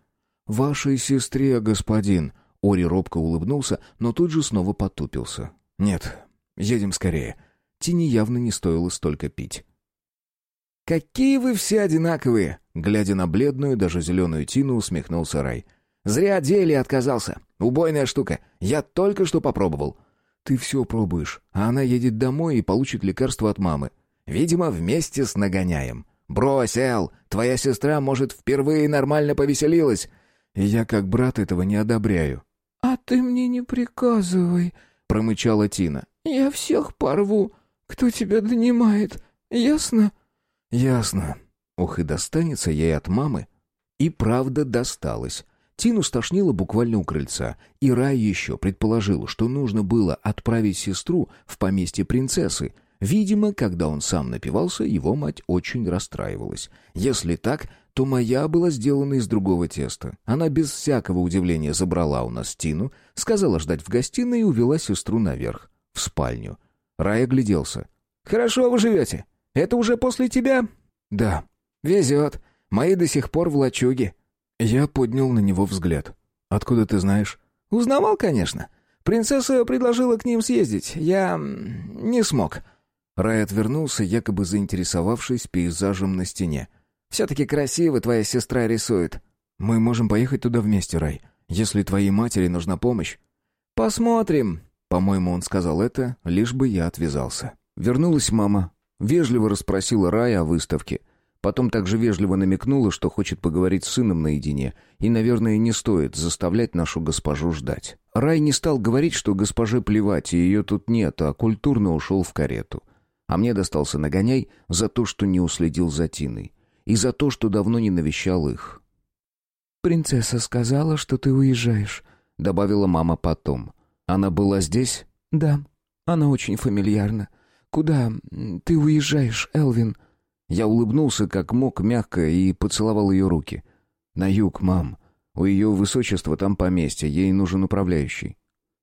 «Вашей сестре, господин». Ори робко улыбнулся, но тут же снова потупился. «Нет, едем скорее». Тине явно не стоило столько пить. «Какие вы все одинаковые!» Глядя на бледную, даже зеленую Тину, усмехнулся Рай. «Зря деле отказался. Убойная штука. Я только что попробовал». «Ты все пробуешь, а она едет домой и получит лекарство от мамы. Видимо, вместе с нагоняем. Брось, Эл, твоя сестра, может, впервые нормально повеселилась». я как брат этого не одобряю. «А ты мне не приказывай», — промычала Тина. «Я всех порву, кто тебя донимает, ясно?» «Ясно. Ох, и достанется ей от мамы». И правда досталось. Тину стошнило буквально у крыльца, и Рай еще предположил, что нужно было отправить сестру в поместье принцессы. Видимо, когда он сам напивался, его мать очень расстраивалась. Если так, то моя была сделана из другого теста. Она без всякого удивления забрала у нас Тину, сказала ждать в гостиной и увела сестру наверх, в спальню. Рай огляделся. «Хорошо вы живете. Это уже после тебя?» «Да». «Везет. Мои до сих пор в лачуге». Я поднял на него взгляд. «Откуда ты знаешь?» «Узнавал, конечно. Принцесса предложила к ним съездить. Я... не смог». Рай отвернулся, якобы заинтересовавшись пейзажем на стене. «Все-таки красиво твоя сестра рисует». «Мы можем поехать туда вместе, Рай, если твоей матери нужна помощь». «Посмотрим». По-моему, он сказал это, лишь бы я отвязался. Вернулась мама. Вежливо расспросила Рая о выставке. Потом также вежливо намекнула, что хочет поговорить с сыном наедине, и, наверное, не стоит заставлять нашу госпожу ждать. Рай не стал говорить, что госпоже плевать, и ее тут нет, а культурно ушел в карету. А мне достался нагоняй за то, что не уследил за Тиной, и за то, что давно не навещал их. «Принцесса сказала, что ты уезжаешь», — добавила мама потом. «Она была здесь?» «Да, она очень фамильярна. Куда ты уезжаешь, Элвин?» Я улыбнулся как мог мягко и поцеловал ее руки. «На юг, мам. У ее высочества там поместье, ей нужен управляющий».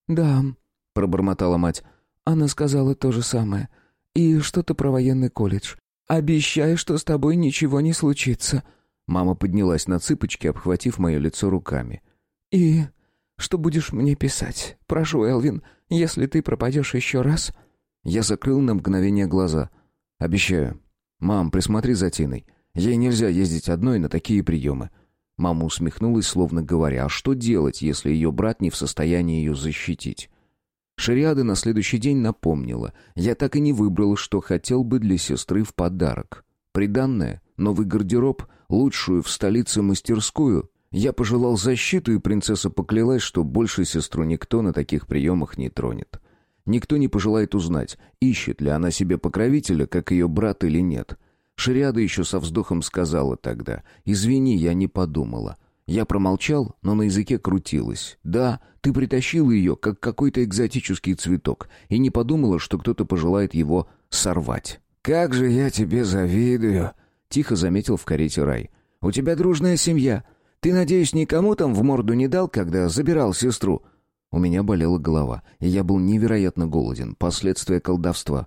«Да», — пробормотала мать. «Она сказала то же самое. И что-то про военный колледж. Обещай, что с тобой ничего не случится». Мама поднялась на цыпочки, обхватив мое лицо руками. «И что будешь мне писать? Прошу, Элвин, если ты пропадешь еще раз...» Я закрыл на мгновение глаза. «Обещаю. «Мам, присмотри за Тиной. Ей нельзя ездить одной на такие приемы». Мама усмехнулась, словно говоря, а что делать, если ее брат не в состоянии ее защитить? Шариада на следующий день напомнила. Я так и не выбрал, что хотел бы для сестры в подарок. Приданное, новый гардероб, лучшую в столице мастерскую. Я пожелал защиту, и принцесса поклялась, что больше сестру никто на таких приемах не тронет. Никто не пожелает узнать, ищет ли она себе покровителя, как ее брат или нет. Шариада еще со вздохом сказала тогда «Извини, я не подумала». Я промолчал, но на языке крутилось. «Да, ты притащила ее, как какой-то экзотический цветок, и не подумала, что кто-то пожелает его сорвать». «Как же я тебе завидую!» — тихо заметил в карете Рай. «У тебя дружная семья. Ты, надеюсь, никому там в морду не дал, когда забирал сестру?» У меня болела голова, и я был невероятно голоден, последствия колдовства.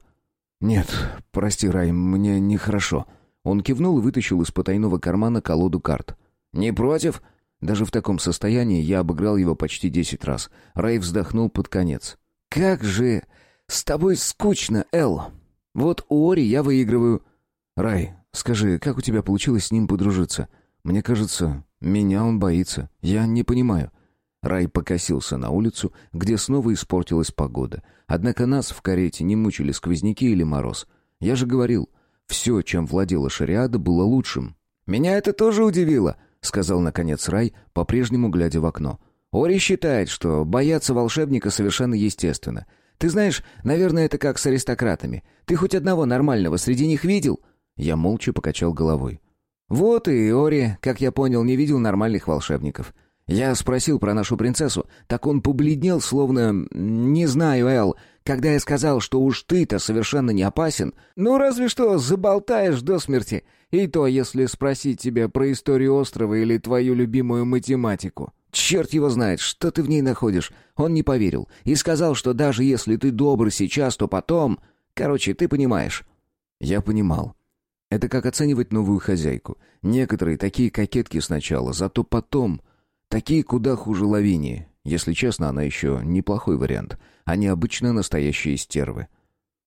«Нет, прости, Рай, мне нехорошо». Он кивнул и вытащил из потайного кармана колоду карт. «Не против?» Даже в таком состоянии я обыграл его почти десять раз. Рай вздохнул под конец. «Как же с тобой скучно, Эл! Вот у Ори я выигрываю». «Рай, скажи, как у тебя получилось с ним подружиться? Мне кажется, меня он боится. Я не понимаю». Рай покосился на улицу, где снова испортилась погода. Однако нас в карете не мучили сквозняки или мороз. Я же говорил, все, чем владела шариада, было лучшим. «Меня это тоже удивило», — сказал наконец Рай, по-прежнему глядя в окно. «Ори считает, что бояться волшебника совершенно естественно. Ты знаешь, наверное, это как с аристократами. Ты хоть одного нормального среди них видел?» Я молча покачал головой. «Вот и Ори, как я понял, не видел нормальных волшебников. Я спросил про нашу принцессу, так он побледнел, словно... Не знаю, Эл, когда я сказал, что уж ты-то совершенно не опасен. Ну, разве что заболтаешь до смерти. И то, если спросить тебя про историю острова или твою любимую математику. Черт его знает, что ты в ней находишь. Он не поверил. И сказал, что даже если ты добр сейчас, то потом... Короче, ты понимаешь. Я понимал. Это как оценивать новую хозяйку. Некоторые такие кокетки сначала, зато потом... Такие куда хуже Лавинии. Если честно, она еще неплохой вариант. Они обычно настоящие стервы.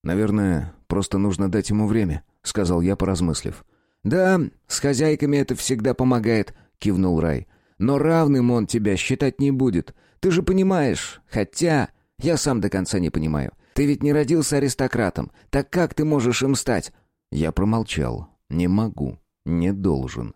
«Наверное, просто нужно дать ему время», — сказал я, поразмыслив. «Да, с хозяйками это всегда помогает», — кивнул Рай. «Но равным он тебя считать не будет. Ты же понимаешь. Хотя я сам до конца не понимаю. Ты ведь не родился аристократом. Так как ты можешь им стать?» Я промолчал. «Не могу. Не должен.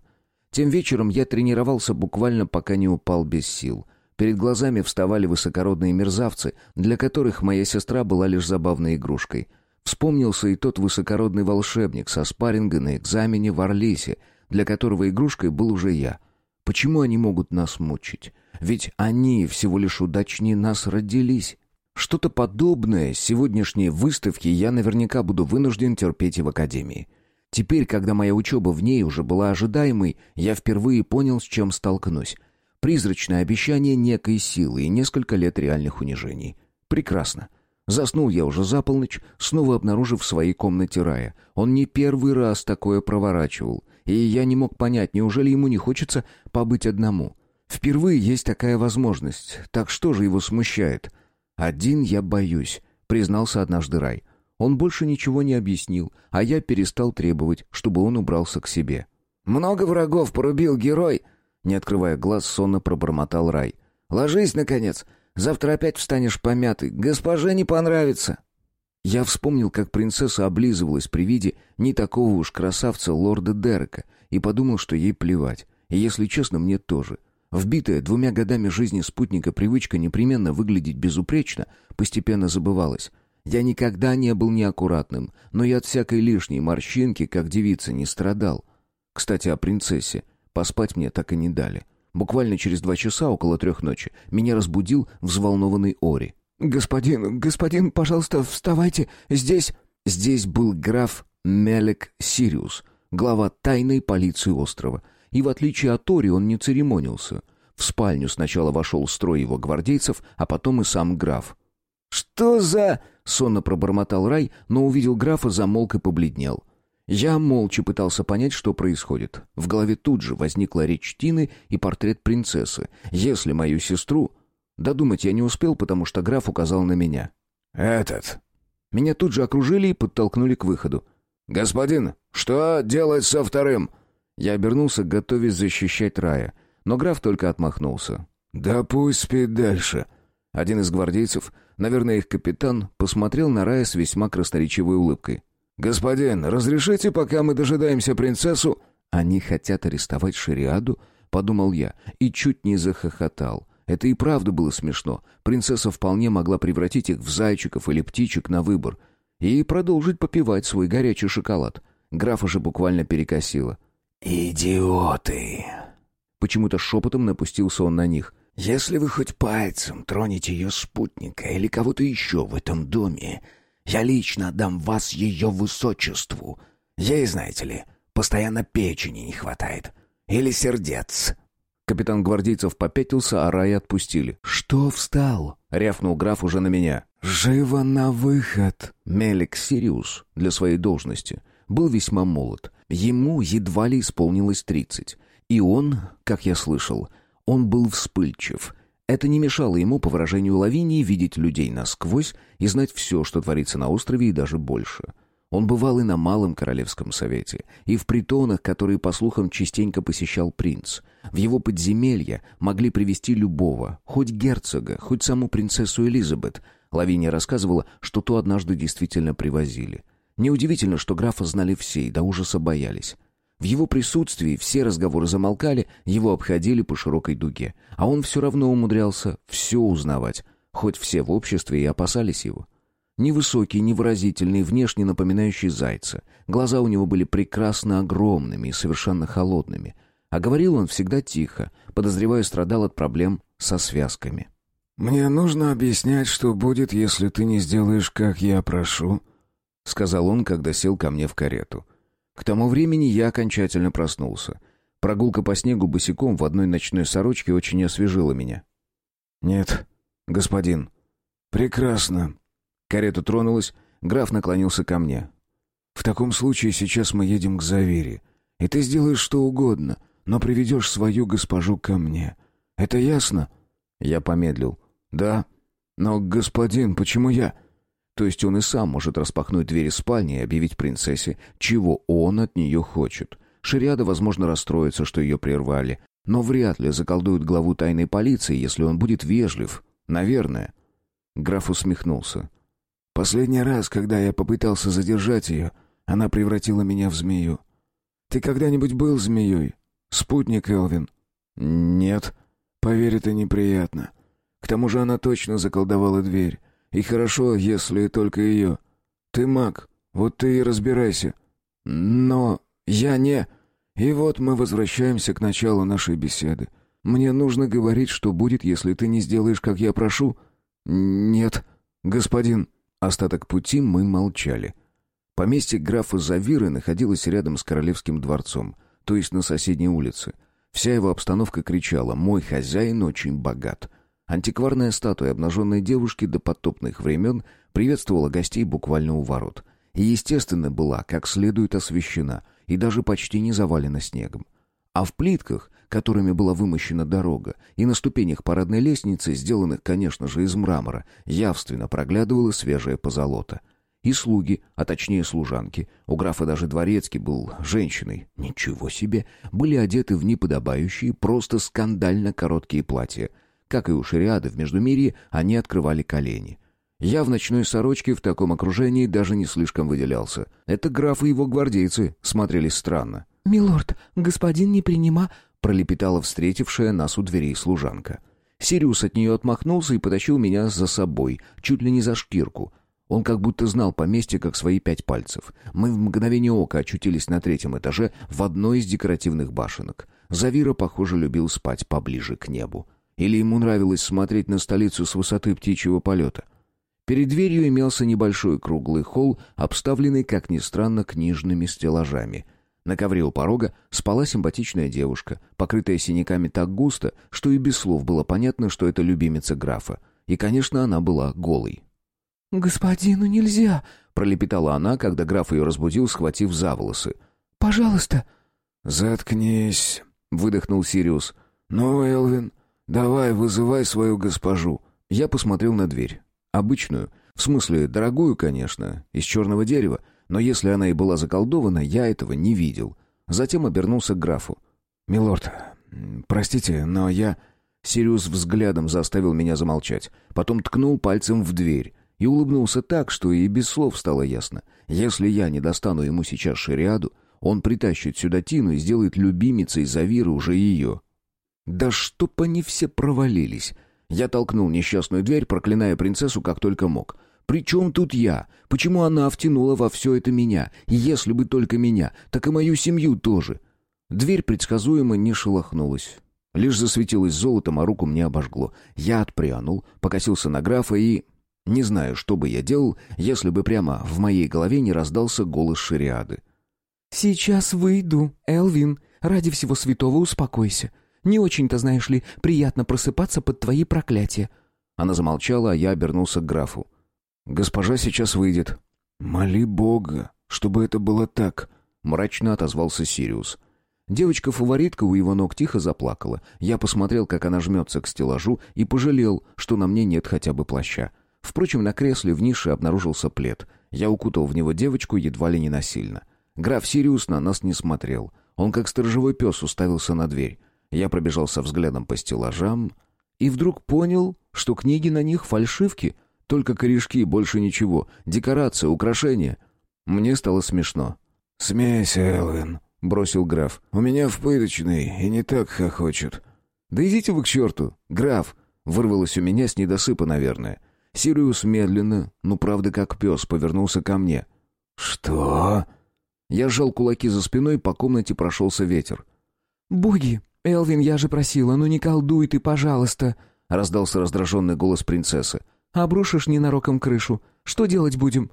Тем вечером я тренировался буквально пока не упал без сил. Перед глазами вставали высокородные мерзавцы, для которых моя сестра была лишь забавной игрушкой. Вспомнился и тот высокородный волшебник со спарринга на экзамене в Орлисе, для которого игрушкой был уже я. Почему они могут нас мучить? Ведь они всего лишь удачнее нас родились. Что-то подобное сегодняшней выставке я наверняка буду вынужден терпеть и в академии. Теперь, когда моя учеба в ней уже была ожидаемой, я впервые понял, с чем столкнусь. Призрачное обещание некой силы и несколько лет реальных унижений. Прекрасно. Заснул я уже за полночь, снова обнаружив в своей комнате рая. Он не первый раз такое проворачивал, и я не мог понять, неужели ему не хочется побыть одному. Впервые есть такая возможность, так что же его смущает? «Один я боюсь», — признался однажды Рай. Он больше ничего не объяснил, а я перестал требовать, чтобы он убрался к себе. «Много врагов порубил герой!» Не открывая глаз, сонно пробормотал Рай. «Ложись, наконец! Завтра опять встанешь помятый. Госпоже не понравится!» Я вспомнил, как принцесса облизывалась при виде не такого уж красавца лорда Дерека и подумал, что ей плевать. И, если честно, мне тоже. Вбитая двумя годами жизни спутника привычка непременно выглядеть безупречно постепенно забывалась. Я никогда не был неаккуратным, но и от всякой лишней морщинки, как девица, не страдал. Кстати, о принцессе. Поспать мне так и не дали. Буквально через два часа, около трех ночи, меня разбудил взволнованный Ори. «Господин, господин, пожалуйста, вставайте, здесь...» Здесь был граф Мелек Сириус, глава тайной полиции острова — и в отличие от Тори он не церемонился. В спальню сначала вошел строй его гвардейцев, а потом и сам граф. «Что за...» — сонно пробормотал Рай, но увидел графа, замолк и побледнел. Я молча пытался понять, что происходит. В голове тут же возникла речь Тины и портрет принцессы. Если мою сестру... Додумать я не успел, потому что граф указал на меня. «Этот...» Меня тут же окружили и подтолкнули к выходу. «Господин, что делать со вторым?» Я обернулся, готовясь защищать Рая, но граф только отмахнулся. «Да пусть спит дальше». Один из гвардейцев, наверное, их капитан, посмотрел на Рая с весьма красноречивой улыбкой. «Господин, разрешите, пока мы дожидаемся принцессу...» «Они хотят арестовать Шариаду?» — подумал я, и чуть не захохотал. Это и правда было смешно. Принцесса вполне могла превратить их в зайчиков или птичек на выбор и продолжить попивать свой горячий шоколад. Графа же буквально перекосило. «Идиоты!» Почему-то шепотом напустился он на них. «Если вы хоть пальцем тронете ее спутника или кого-то еще в этом доме, я лично отдам вас ее высочеству. Ей, знаете ли, постоянно печени не хватает. Или сердец». Капитан гвардейцев попятился, а Рая отпустили. «Что встал?» — рявкнул граф уже на меня. «Живо на выход!» Мелик Сириус для своей должности был весьма молод. Ему едва ли исполнилось тридцать. И он, как я слышал, он был вспыльчив. Это не мешало ему, по выражению Лавинии, видеть людей насквозь и знать все, что творится на острове и даже больше. Он бывал и на Малом Королевском Совете, и в притонах, которые, по слухам, частенько посещал принц. В его подземелья могли привести любого, хоть герцога, хоть саму принцессу Элизабет. Лавиния рассказывала, что то однажды действительно привозили. Неудивительно, что графа знали все и до ужаса боялись. В его присутствии все разговоры замолкали, его обходили по широкой дуге. А он все равно умудрялся все узнавать, хоть все в обществе и опасались его. Невысокий, невыразительный, внешне напоминающий зайца. Глаза у него были прекрасно огромными и совершенно холодными. А говорил он всегда тихо, подозревая, страдал от проблем со связками. «Мне нужно объяснять, что будет, если ты не сделаешь, как я прошу», — сказал он, когда сел ко мне в карету. К тому времени я окончательно проснулся. Прогулка по снегу босиком в одной ночной сорочке очень освежила меня. «Нет, господин». «Прекрасно». Карета тронулась, граф наклонился ко мне. «В таком случае сейчас мы едем к Завере, и ты сделаешь что угодно, но приведешь свою госпожу ко мне. Это ясно?» Я помедлил. «Да. Но, господин, почему я...» То есть он и сам может распахнуть двери спальни и объявить принцессе, чего он от нее хочет. Шариада, возможно, расстроится, что ее прервали, но вряд ли заколдует главу тайной полиции, если он будет вежлив. Наверное. Граф усмехнулся. «Последний раз, когда я попытался задержать ее, она превратила меня в змею. Ты когда-нибудь был змеей? Спутник Элвин?» «Нет». Поверь, это неприятно. К тому же она точно заколдовала дверь. И хорошо, если только ее. Ты маг, вот ты и разбирайся. Но я не... И вот мы возвращаемся к началу нашей беседы. Мне нужно говорить, что будет, если ты не сделаешь, как я прошу. Нет, господин. Остаток пути мы молчали. Поместье графа Завиры находилось рядом с королевским дворцом, то есть на соседней улице. Вся его обстановка кричала «Мой хозяин очень богат». Антикварная статуя обнаженной девушки до потопных времен приветствовала гостей буквально у ворот. И, естественно, была как следует освещена и даже почти не завалена снегом. А в плитках, которыми была вымощена дорога, и на ступенях парадной лестницы, сделанных, конечно же, из мрамора, явственно проглядывала свежая позолота. И слуги, а точнее служанки, у графа даже дворецкий был женщиной, ничего себе, были одеты в неподобающие, просто скандально короткие платья — как и у шариады в Междумирье, они открывали колени. Я в ночной сорочке в таком окружении даже не слишком выделялся. Это граф и его гвардейцы смотрелись странно. «Милорд, господин не принима...» — пролепетала встретившая нас у дверей служанка. Сириус от нее отмахнулся и потащил меня за собой, чуть ли не за шкирку. Он как будто знал поместье как свои пять пальцев. Мы в мгновение ока очутились на третьем этаже в одной из декоративных башенок. Завира, похоже, любил спать поближе к небу. Или ему нравилось смотреть на столицу с высоты птичьего полета. Перед дверью имелся небольшой круглый холл, обставленный, как ни странно, книжными стеллажами. На ковре у порога спала симпатичная девушка, покрытая синяками так густо, что и без слов было понятно, что это любимица графа. И, конечно, она была голой. «Господину нельзя!» — пролепетала она, когда граф ее разбудил, схватив за волосы. «Пожалуйста!» «Заткнись!» — выдохнул Сириус. «Ну, Элвин, «Давай, вызывай свою госпожу». Я посмотрел на дверь. Обычную. В смысле, дорогую, конечно, из черного дерева. Но если она и была заколдована, я этого не видел. Затем обернулся к графу. «Милорд, простите, но я...» Сириус взглядом заставил меня замолчать. Потом ткнул пальцем в дверь. И улыбнулся так, что и без слов стало ясно. Если я не достану ему сейчас шариаду, он притащит сюда Тину и сделает любимицей Завиры уже ее. Да чтоб они все провалились. Я толкнул несчастную дверь, проклиная принцессу как только мог. «При чем тут я? Почему она втянула во все это меня? Если бы только меня, так и мою семью тоже». Дверь предсказуемо не шелохнулась. Лишь засветилась золотом, а руку мне обожгло. Я отпрянул, покосился на графа и... Не знаю, что бы я делал, если бы прямо в моей голове не раздался голос шариады. «Сейчас выйду, Элвин. Ради всего святого успокойся. Не очень-то, знаешь ли, приятно просыпаться под твои проклятия». Она замолчала, а я обернулся к графу. «Госпожа сейчас выйдет». «Моли Бога, чтобы это было так», — мрачно отозвался Сириус. Девочка-фаворитка у его ног тихо заплакала. Я посмотрел, как она жмется к стеллажу, и пожалел, что на мне нет хотя бы плаща. Впрочем, на кресле в нише обнаружился плед. Я укутал в него девочку едва ли не насильно. Граф Сириус на нас не смотрел. Он, как сторожевой пес, уставился на дверь. Я пробежался взглядом по стеллажам и вдруг понял, что книги на них фальшивки, только корешки, больше ничего, декорация, украшения. Мне стало смешно. «Смейся, Элвин», — бросил граф. «У меня в пыточной и не так хохочет». «Да идите вы к черту, граф!» — вырвалось у меня с недосыпа, наверное. Сириус медленно, ну правда как пес, повернулся ко мне. «Что?» Я сжал кулаки за спиной, по комнате прошелся ветер. «Боги, «Элвин, я же просила, ну не колдуй ты, пожалуйста!» — раздался раздраженный голос принцессы. «Обрушишь ненароком крышу. Что делать будем?»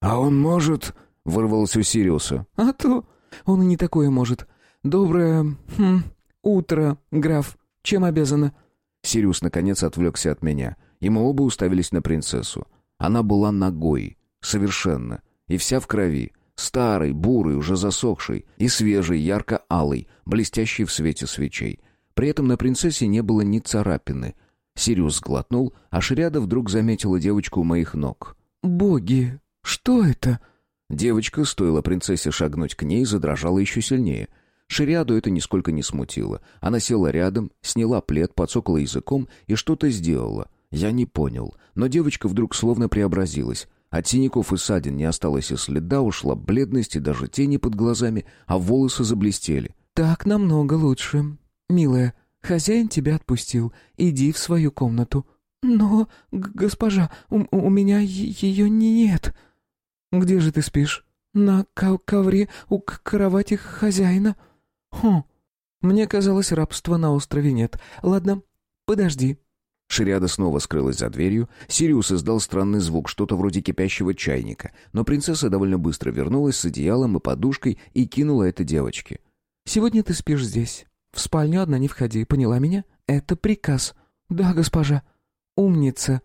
«А он может...» — вырвалось у Сириуса. «А то... Он и не такое может. Доброе... Хм... Утро, граф. Чем обязана?» Сириус наконец отвлекся от меня, и мы оба уставились на принцессу. Она была ногой, совершенно, и вся в крови, Старый, бурый, уже засохший, и свежий, ярко-алый, блестящий в свете свечей. При этом на принцессе не было ни царапины. Сириус сглотнул, а Шриада вдруг заметила девочку у моих ног. «Боги, что это?» Девочка, стоило принцессе шагнуть к ней, задрожала еще сильнее. Шириаду это нисколько не смутило. Она села рядом, сняла плед, подсокала языком и что-то сделала. Я не понял, но девочка вдруг словно преобразилась. От синяков и ссадин не осталось и следа, ушла бледность и даже тени под глазами, а волосы заблестели. «Так намного лучше, милая». Хозяин тебя отпустил. Иди в свою комнату». «Но, госпожа, у, у меня ее нет». «Где же ты спишь?» «На ковре у кровати хозяина». «Хм, мне казалось, рабства на острове нет. Ладно, подожди». Шириада снова скрылась за дверью. Сириус издал странный звук, что-то вроде кипящего чайника. Но принцесса довольно быстро вернулась с одеялом и подушкой и кинула это девочке. «Сегодня ты спишь здесь. В спальню одна не входи, поняла меня? Это приказ». «Да, госпожа». «Умница».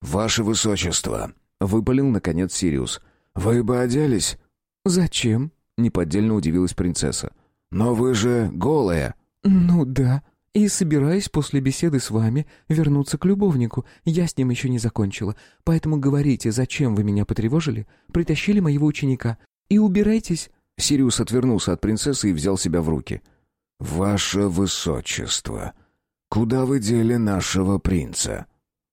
«Ваше высочество», — выпалил, наконец, Сириус. «Вы бы оделись?» «Зачем?» — неподдельно удивилась принцесса. «Но вы же голая». «Ну да. И собираюсь после беседы с вами вернуться к любовнику. Я с ним еще не закончила. Поэтому говорите, зачем вы меня потревожили, притащили моего ученика. И убирайтесь». Сириус отвернулся от принцессы и взял себя в руки. «Ваше высочество, куда вы дели нашего принца?»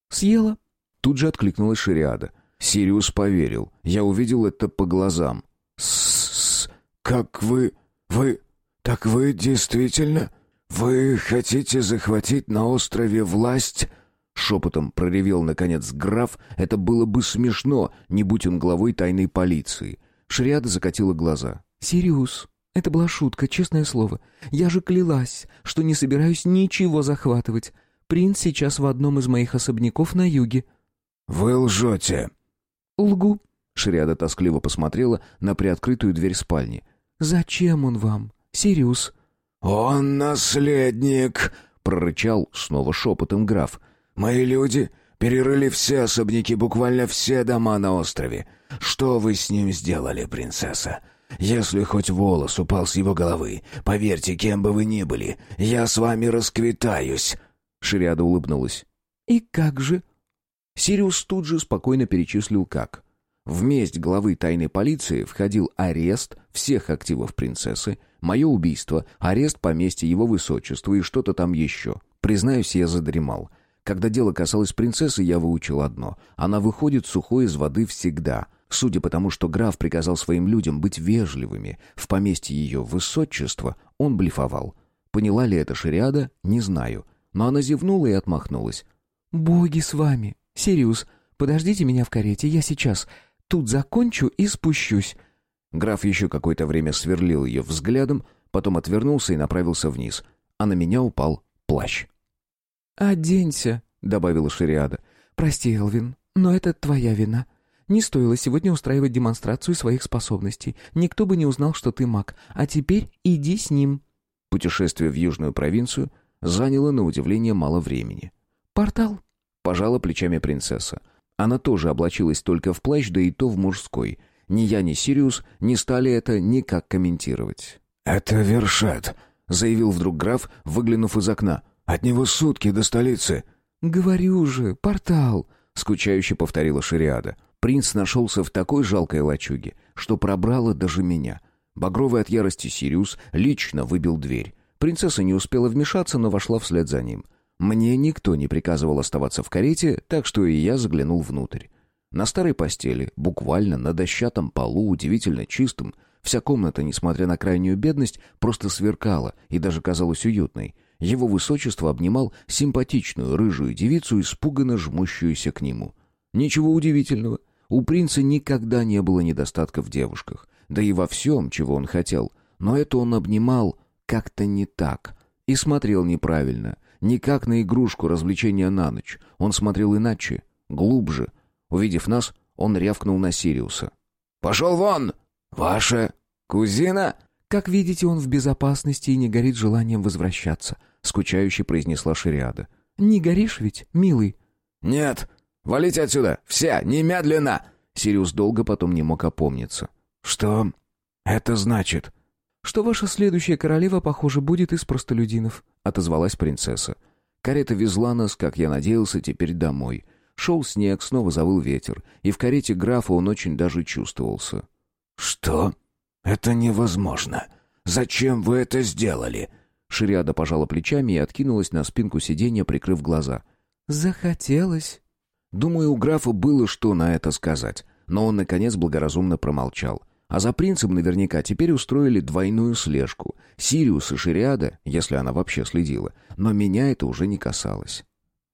«Съела». Тут же откликнулась Шириада. Сириус поверил. Я увидел это по глазам. «С-с... Как вы... Вы... Так вы действительно...» «Вы хотите захватить на острове власть?» Шепотом проревел, наконец, граф. Это было бы смешно, не будь он главой тайной полиции. Шриада закатила глаза. «Сириус, это была шутка, честное слово. Я же клялась, что не собираюсь ничего захватывать. Принц сейчас в одном из моих особняков на юге». «Вы лжете». «Лгу». Шриада тоскливо посмотрела на приоткрытую дверь спальни. «Зачем он вам, Сириус?» «Он наследник!» — прорычал снова шепотом граф. «Мои люди перерыли все особняки, буквально все дома на острове. Что вы с ним сделали, принцесса? Если хоть волос упал с его головы, поверьте, кем бы вы ни были, я с вами расквитаюсь!» Шириада улыбнулась. «И как же?» Сириус тут же спокойно перечислил как. В месть главы тайной полиции входил арест всех активов принцессы, мое убийство, арест поместья его высочества и что-то там еще. Признаюсь, я задремал. Когда дело касалось принцессы, я выучил одно. Она выходит сухой из воды всегда. Судя по тому, что граф приказал своим людям быть вежливыми, в поместье ее высочества он блефовал. Поняла ли это Шариада, не знаю. Но она зевнула и отмахнулась. «Боги с вами! Сириус, подождите меня в карете, я сейчас. Тут закончу и спущусь». Граф еще какое-то время сверлил ее взглядом, потом отвернулся и направился вниз, а на меня упал плащ. «Оденься», — добавила Шариада. «Прости, Элвин, но это твоя вина. Не стоило сегодня устраивать демонстрацию своих способностей. Никто бы не узнал, что ты маг. А теперь иди с ним». Путешествие в южную провинцию заняло, на удивление, мало времени. «Портал», — пожала плечами принцесса. Она тоже облачилась только в плащ, да и то в мужской. Ни я, ни Сириус не стали это никак комментировать. «Это Вершат», — заявил вдруг граф, выглянув из окна. «От него сутки до столицы». «Говорю же, портал», — скучающе повторила Шариада. Принц нашелся в такой жалкой лачуге, что пробрало даже меня. Багровый от ярости Сириус лично выбил дверь. Принцесса не успела вмешаться, но вошла вслед за ним. Мне никто не приказывал оставаться в карете, так что и я заглянул внутрь. На старой постели, буквально на дощатом полу, удивительно чистым, вся комната, несмотря на крайнюю бедность, просто сверкала и даже казалась уютной. Его высочество обнимал симпатичную рыжую девицу, испуганно жмущуюся к нему. Ничего удивительного. У принца никогда не было недостатка в девушках. Да и во всем, чего он хотел. Но это он обнимал как-то не так. И смотрел неправильно. Не как на игрушку развлечения на ночь. Он смотрел иначе, глубже. Увидев нас, он рявкнул на Сириуса. «Пошел вон! Ваша кузина?» «Как видите, он в безопасности и не горит желанием возвращаться», — скучающе произнесла Шириада. «Не горишь ведь, милый?» «Нет! Валите отсюда! Все! Немедленно!» Сириус долго потом не мог опомниться. «Что это значит?» «Что ваша следующая королева, похоже, будет из простолюдинов», — отозвалась принцесса. Карета везла нас, как я надеялся, теперь домой. Шел снег, снова завыл ветер, и в карете графа он очень даже чувствовался. «Что? Это невозможно. Зачем вы это сделали?» Шириада пожала плечами и откинулась на спинку сиденья, прикрыв глаза. «Захотелось». Думаю, у графа было что на это сказать, но он, наконец, благоразумно промолчал. А за принцем наверняка теперь устроили двойную слежку. Сириус и Шириада, если она вообще следила. Но меня это уже не касалось.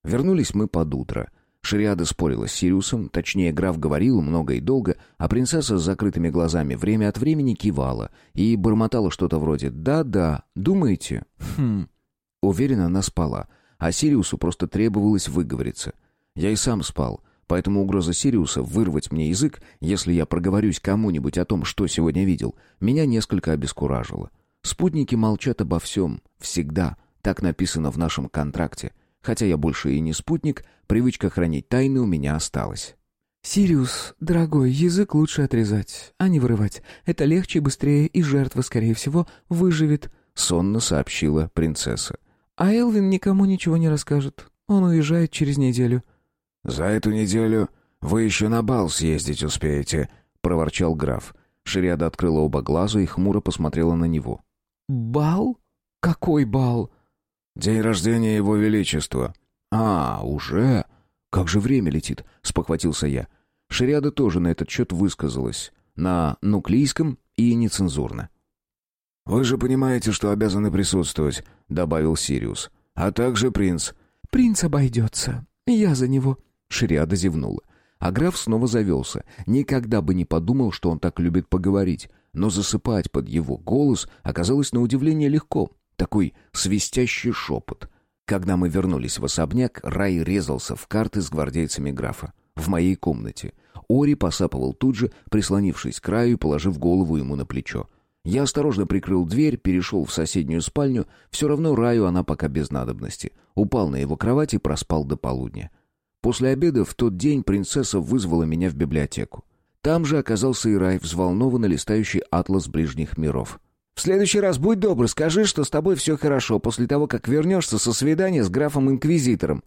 Вернулись мы под утро. Шириада спорила с Сириусом, точнее, граф говорил много и долго, а принцесса с закрытыми глазами время от времени кивала и бормотала что-то вроде «да-да, думаете?» «Хм...» Уверена, она спала, а Сириусу просто требовалось выговориться. Я и сам спал, поэтому угроза Сириуса вырвать мне язык, если я проговорюсь кому-нибудь о том, что сегодня видел, меня несколько обескуражила. Спутники молчат обо всем, всегда, так написано в нашем контракте. Хотя я больше и не спутник, привычка хранить тайны у меня осталась. «Сириус, дорогой, язык лучше отрезать, а не вырывать. Это легче, быстрее, и жертва, скорее всего, выживет», — сонно сообщила принцесса. «А Элвин никому ничего не расскажет. Он уезжает через неделю». «За эту неделю вы еще на бал съездить успеете», — проворчал граф. Шириада открыла оба глаза и хмуро посмотрела на него. «Бал? Какой бал?» «День рождения его величества». «А, уже? Как же время летит?» — спохватился я. Шириада тоже на этот счет высказалась. На нуклийском и нецензурно. «Вы же понимаете, что обязаны присутствовать», — добавил Сириус. «А также принц». «Принц обойдется. Я за него». Шириада зевнула. А граф снова завелся. Никогда бы не подумал, что он так любит поговорить. Но засыпать под его голос оказалось на удивление легко. Такой свистящий шепот. Когда мы вернулись в особняк, Рай резался в карты с гвардейцами графа. В моей комнате. Ори посапывал тут же, прислонившись к краю положив голову ему на плечо. Я осторожно прикрыл дверь, перешел в соседнюю спальню. Все равно Раю она пока без надобности. Упал на его кровать и проспал до полудня. После обеда в тот день принцесса вызвала меня в библиотеку. Там же оказался и Рай, взволнованно листающий атлас ближних миров. «В следующий раз будь добр, скажи, что с тобой все хорошо, после того, как вернешься со свидания с графом-инквизитором».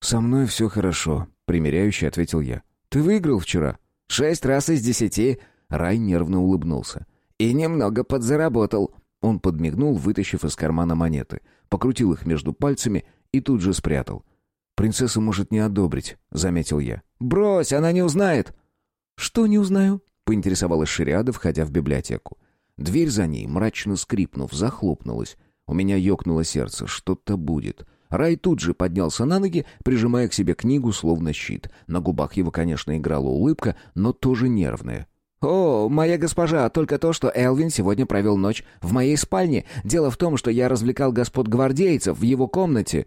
«Со мной все хорошо», — примиряюще ответил я. «Ты выиграл вчера?» «Шесть раз из десяти». Рай нервно улыбнулся. «И немного подзаработал». Он подмигнул, вытащив из кармана монеты, покрутил их между пальцами и тут же спрятал. «Принцесса может не одобрить», — заметил я. «Брось, она не узнает». «Что не узнаю?» — поинтересовалась Шириада, входя в библиотеку. Дверь за ней, мрачно скрипнув, захлопнулась. У меня ёкнуло сердце, что-то будет. Рай тут же поднялся на ноги, прижимая к себе книгу, словно щит. На губах его, конечно, играла улыбка, но тоже нервная. «О, моя госпожа, только то, что Элвин сегодня провел ночь в моей спальне. Дело в том, что я развлекал господ гвардейцев в его комнате».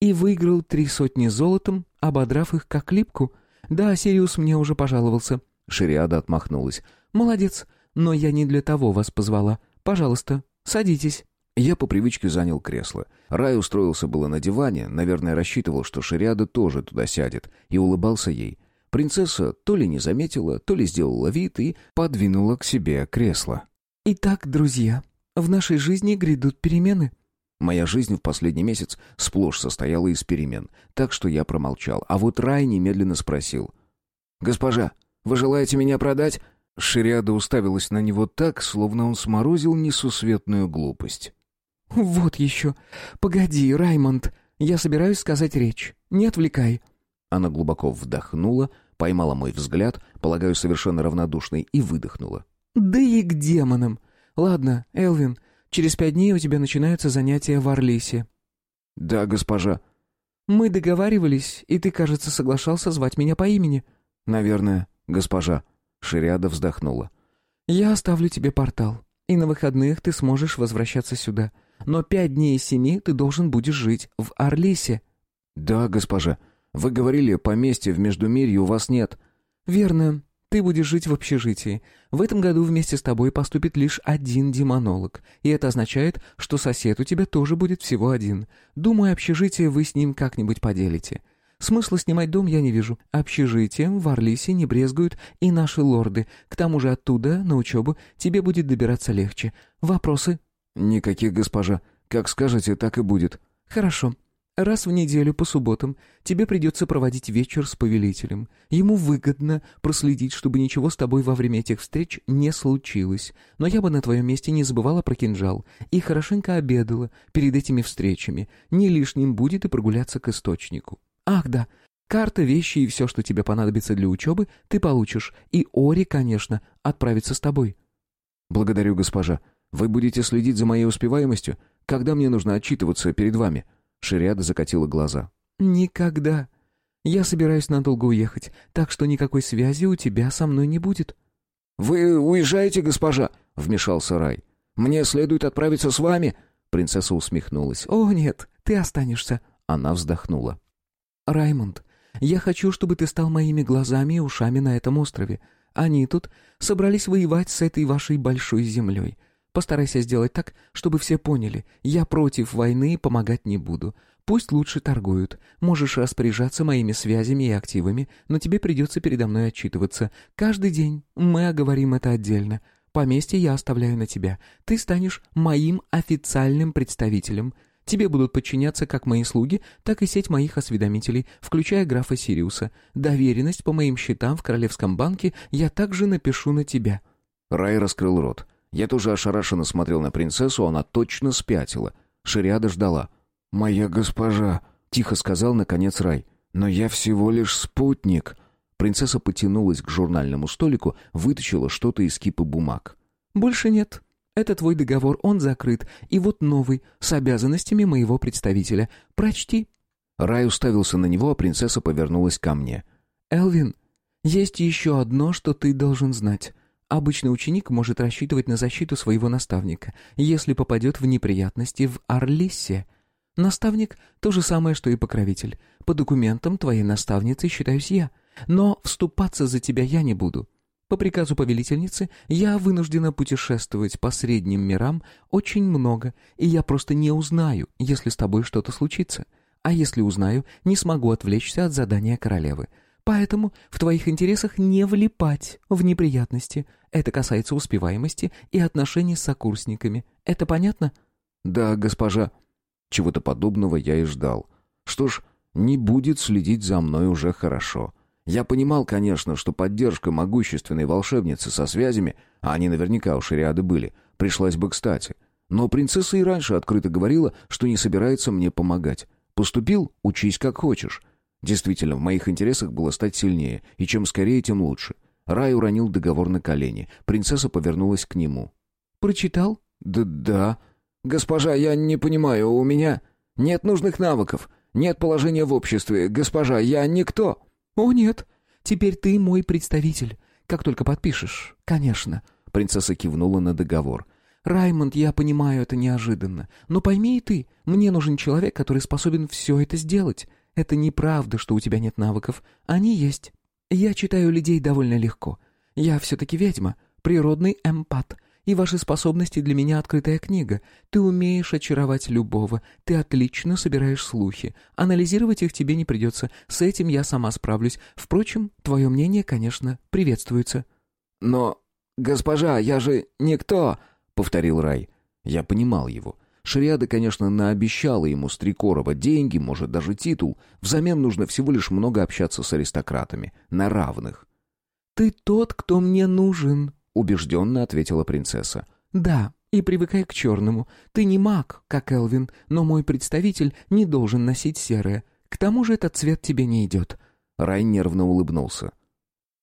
«И выиграл три сотни золотом, ободрав их как липку. Да, Сириус мне уже пожаловался». Шириада отмахнулась. «Молодец, но я не для того вас позвала. Пожалуйста, садитесь». Я по привычке занял кресло. Рай устроился было на диване, наверное, рассчитывал, что Шириада тоже туда сядет, и улыбался ей. Принцесса то ли не заметила, то ли сделала вид и подвинула к себе кресло. «Итак, друзья, в нашей жизни грядут перемены». Моя жизнь в последний месяц сплошь состояла из перемен, так что я промолчал. А вот Рай немедленно спросил. «Госпожа, вы желаете меня продать?» Шириада уставилась на него так, словно он сморозил несусветную глупость. «Вот еще. Погоди, Раймонд, я собираюсь сказать речь. Не отвлекай». Она глубоко вдохнула, поймала мой взгляд, полагаю, совершенно равнодушный, и выдохнула. «Да и к демонам! Ладно, Элвин, через пять дней у тебя начинаются занятия в Орлисе». «Да, госпожа». «Мы договаривались, и ты, кажется, соглашался звать меня по имени». «Наверное, госпожа». Шириада вздохнула. «Я оставлю тебе портал, и на выходных ты сможешь возвращаться сюда. Но пять дней из семи ты должен будешь жить в Орлисе». «Да, госпожа. Вы говорили, поместья в Междумирье у вас нет». «Верно. Ты будешь жить в общежитии. В этом году вместе с тобой поступит лишь один демонолог, и это означает, что сосед у тебя тоже будет всего один. Думаю, общежитие вы с ним как-нибудь поделите. Смысла снимать дом я не вижу. Общежитием в Орлисе не брезгуют и наши лорды. К тому же оттуда, на учебу, тебе будет добираться легче. Вопросы?» «Никаких, госпожа. Как скажете, так и будет». «Хорошо. Раз в неделю по субботам тебе придется проводить вечер с повелителем. Ему выгодно проследить, чтобы ничего с тобой во время этих встреч не случилось. Но я бы на твоем месте не забывала про кинжал и хорошенько обедала перед этими встречами. Не лишним будет и прогуляться к источнику. Ах да, Карта, вещи и все, что тебе понадобится для учебы, ты получишь. И Ори, конечно, отправится с тобой». «Благодарю, госпожа. Вы будете следить за моей успеваемостью? Когда мне нужно отчитываться перед вами?» Шириада закатила глаза. «Никогда. Я собираюсь надолго уехать, так что никакой связи у тебя со мной не будет». «Вы уезжаете, госпожа?» — вмешался Рай. «Мне следует отправиться с вами?» Принцесса усмехнулась. «О, нет, ты останешься». Она вздохнула. «Раймонд, я хочу, чтобы ты стал моими глазами и ушами на этом острове. Они тут собрались воевать с этой вашей большой землей. Постарайся сделать так, чтобы все поняли. Я против войны и помогать не буду. Пусть лучше торгуют. Можешь распоряжаться моими связями и активами, но тебе придется передо мной отчитываться. Каждый день мы оговорим это отдельно. Поместье я оставляю на тебя. Ты станешь моим официальным представителем. Тебе будут подчиняться как мои слуги, так и сеть моих осведомителей, включая графа Сириуса. Доверенность по моим счетам в Королевском банке я также напишу на тебя». Рай раскрыл рот. Я тоже ошарашенно смотрел на принцессу, она точно спятила. Шариада ждала. «Моя госпожа», — тихо сказал наконец Рай, — «но я всего лишь спутник». Принцесса потянулась к журнальному столику, вытащила что-то из кипа бумаг. «Больше нет. Это твой договор, он закрыт. И вот новый, с обязанностями моего представителя. Прочти». Рай уставился на него, а принцесса повернулась ко мне. «Элвин, есть еще одно, что ты должен знать. Обычный ученик может рассчитывать на защиту своего наставника, если попадет в неприятности в Арлиссе. Наставник — то же самое, что и покровитель. По документам твоей наставницей считаюсь я. Но вступаться за тебя я не буду. По приказу повелительницы я вынуждена путешествовать по средним мирам очень много, и я просто не узнаю, если с тобой что-то случится. А если узнаю, не смогу отвлечься от задания королевы. Поэтому в твоих интересах не влипать в неприятности. Это касается успеваемости и отношений с сокурсниками. Это понятно? Да, госпожа. Чего-то подобного я и ждал. Что ж, не будет следить за мной уже хорошо. Я понимал, конечно, что поддержка могущественной волшебницы со связями, а они наверняка у Шариады были, пришлась бы кстати. Но принцесса и раньше открыто говорила, что не собирается мне помогать. Поступил — учись как хочешь. Действительно, в моих интересах было стать сильнее, и чем скорее, тем лучше. Рай уронил договор на колени. Принцесса повернулась к нему. «Прочитал?» «Да, да. Госпожа, я не понимаю, у меня нет нужных навыков, нет положения в обществе. Госпожа, я никто». «О, нет. Теперь ты мой представитель. Как только подпишешь, конечно». Принцесса кивнула на договор. «Раймонд, я понимаю, это неожиданно. Но пойми и ты, мне нужен человек, который способен все это сделать. Это неправда, что у тебя нет навыков. Они есть. Я читаю людей довольно легко. Я все-таки ведьма, природный эмпат. И ваши способности для меня открытая книга. Ты умеешь очаровать любого. Ты отлично собираешь слухи. Анализировать их тебе не придется. С этим я сама справлюсь. Впрочем, твое мнение, конечно, приветствуется». «Но, госпожа, я же никто», — повторил Рай. Я понимал его. Шариада, конечно, наобещала ему Стрекорова деньги, может, даже титул. Взамен нужно всего лишь много общаться с аристократами. На равных. «Ты тот, кто мне нужен», — убежденно ответила принцесса. «Да, и привыкай к черному. Ты не маг, как Элвин, но мой представитель не должен носить серое. К тому же этот цвет тебе не идет». Рай нервно улыбнулся.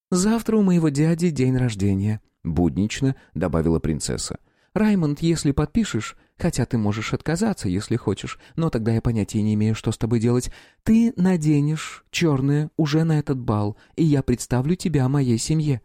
«Завтра у моего дяди день рождения», — буднично добавила принцесса. «Раймонд, если подпишешь, хотя ты можешь отказаться, если хочешь, но тогда я понятия не имею, что с тобой делать, ты наденешь черное уже на этот бал, и я представлю тебя моей семье».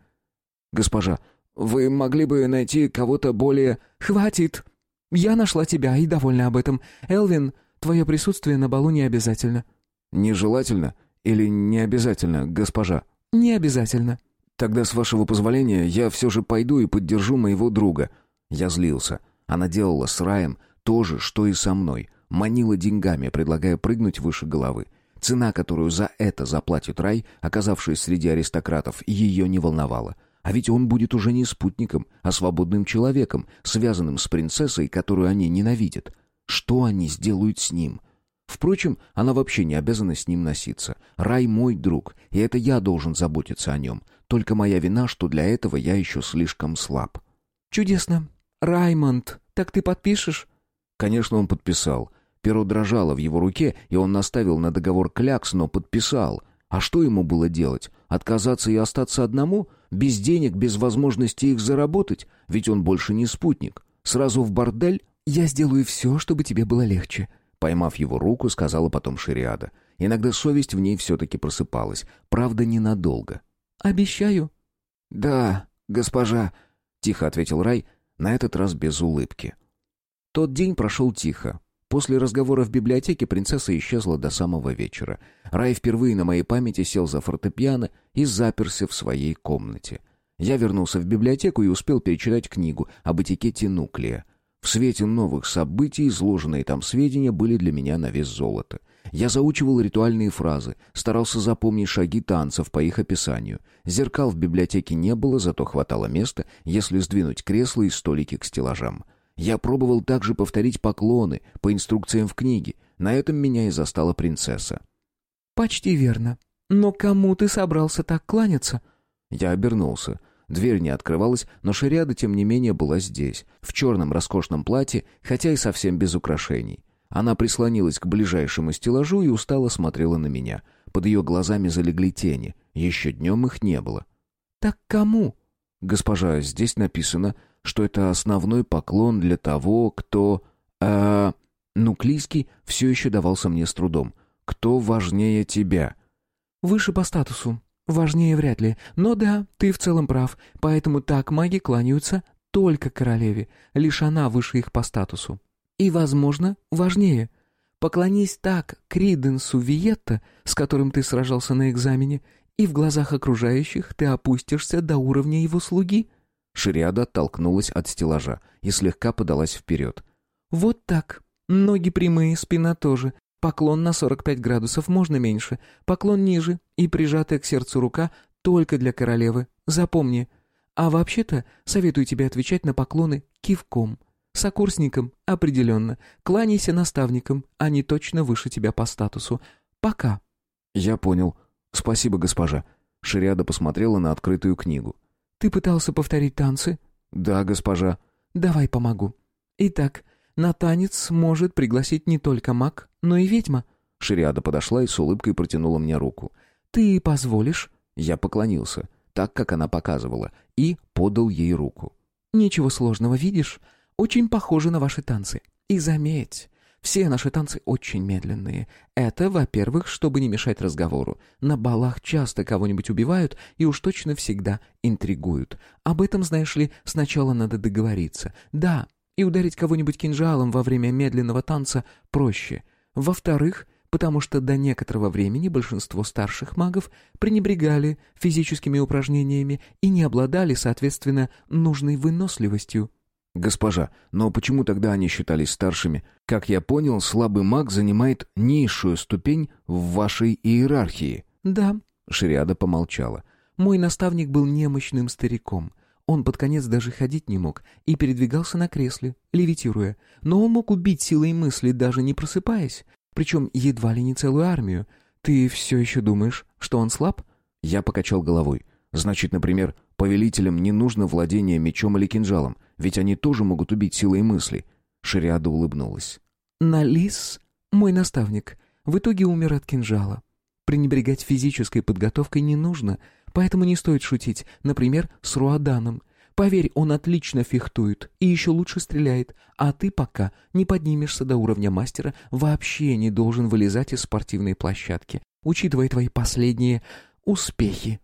«Госпожа, вы могли бы найти кого-то более...» «Хватит! Я нашла тебя и довольна об этом. Элвин, твое присутствие на балу не обязательно». «Нежелательно или не обязательно, госпожа?» «Не обязательно». «Тогда, с вашего позволения, я все же пойду и поддержу моего друга». Я злился. Она делала с Раем то же, что и со мной. Манила деньгами, предлагая прыгнуть выше головы. Цена, которую за это заплатит Рай, оказавшись среди аристократов, ее не волновала. А ведь он будет уже не спутником, а свободным человеком, связанным с принцессой, которую они ненавидят. Что они сделают с ним? Впрочем, она вообще не обязана с ним носиться. Рай мой друг, и это я должен заботиться о нем. Только моя вина, что для этого я еще слишком слаб. «Чудесно. Раймонд, так ты подпишешь?» Конечно, он подписал. Перо дрожало в его руке, и он наставил на договор клякс, но подписал. А что ему было делать? Отказаться и остаться одному? Без денег, без возможности их заработать? Ведь он больше не спутник. Сразу в бордель? «Я сделаю все, чтобы тебе было легче», — поймав его руку, сказала потом Шириада. Иногда совесть в ней все-таки просыпалась. Правда, ненадолго. «Обещаю». «Да, госпожа», — тихо ответил Рай, на этот раз без улыбки. Тот день прошел тихо. После разговора в библиотеке принцесса исчезла до самого вечера. Рай впервые на моей памяти сел за фортепиано и заперся в своей комнате. Я вернулся в библиотеку и успел перечитать книгу об этикете нуклея. В свете новых событий изложенные там сведения были для меня на вес золота. Я заучивал ритуальные фразы, старался запомнить шаги танцев по их описанию. Зеркал в библиотеке не было, зато хватало места, если сдвинуть кресла и столики к стеллажам. Я пробовал также повторить поклоны по инструкциям в книге. На этом меня и застала принцесса. «Почти верно. Но кому ты собрался так кланяться?» Я обернулся. Дверь не открывалась, но шариада, тем не менее, была здесь, в черном роскошном платье, хотя и совсем без украшений. Она прислонилась к ближайшему стеллажу и устало смотрела на меня. Под ее глазами залегли тени. Еще днем их не было. «Так кому?» «Госпожа, здесь написано, что это основной поклон для того, кто...» «Э...» Нуклийский все еще давался мне с трудом. «Кто важнее тебя?» «Выше по статусу. Важнее вряд ли. Но да, ты в целом прав. Поэтому так маги кланяются только королеве. Лишь она выше их по статусу. И, возможно, важнее. Поклонись так Криденсу Виетта, с которым ты сражался на экзамене, и в глазах окружающих ты опустишься до уровня его слуги». Шириада оттолкнулась от стеллажа и слегка подалась вперед. «Вот так. Ноги прямые, спина тоже. Поклон на 45 градусов можно меньше, поклон ниже и прижатая к сердцу рука только для королевы. Запомни. А вообще-то советую тебе отвечать на поклоны кивком. Сокурсникам определенно. Кланяйся наставникам, они точно выше тебя по статусу. Пока. Я понял. Спасибо, госпожа. Шириада посмотрела на открытую книгу. Ты пытался повторить танцы? Да, госпожа. Давай помогу. Итак, на танец может пригласить не только маг, но и ведьма». Шириада подошла и с улыбкой протянула мне руку. «Ты позволишь?» Я поклонился, так, как она показывала, и подал ей руку. «Ничего сложного, видишь? Очень похоже на ваши танцы. И заметь, все наши танцы очень медленные. Это, во-первых, чтобы не мешать разговору. На балах часто кого-нибудь убивают и уж точно всегда интригуют. Об этом, знаешь ли, сначала надо договориться. Да, и ударить кого-нибудь кинжалом во время медленного танца проще. Во-вторых, потому что до некоторого времени большинство старших магов пренебрегали физическими упражнениями и не обладали, соответственно, нужной выносливостью. «Госпожа, но почему тогда они считались старшими? Как я понял, слабый маг занимает низшую ступень в вашей иерархии». «Да», — Шириада помолчала. «Мой наставник был немощным стариком. Он под конец даже ходить не мог и передвигался на кресле, левитируя. Но он мог убить силой мысли, даже не просыпаясь. Причем едва ли не целую армию. Ты все еще думаешь, что он слаб? Я покачал головой. Значит, например, повелителям не нужно владение мечом или кинжалом, ведь они тоже могут убить силой мысли. Шариада улыбнулась. Налис, мой наставник, в итоге умер от кинжала. Пренебрегать физической подготовкой не нужно, поэтому не стоит шутить, например, с Руаданом. Поверь, он отлично фехтует и еще лучше стреляет, а ты пока не поднимешься до уровня мастера, вообще не должен вылезать из спортивной площадки, учитывая твои последние успехи.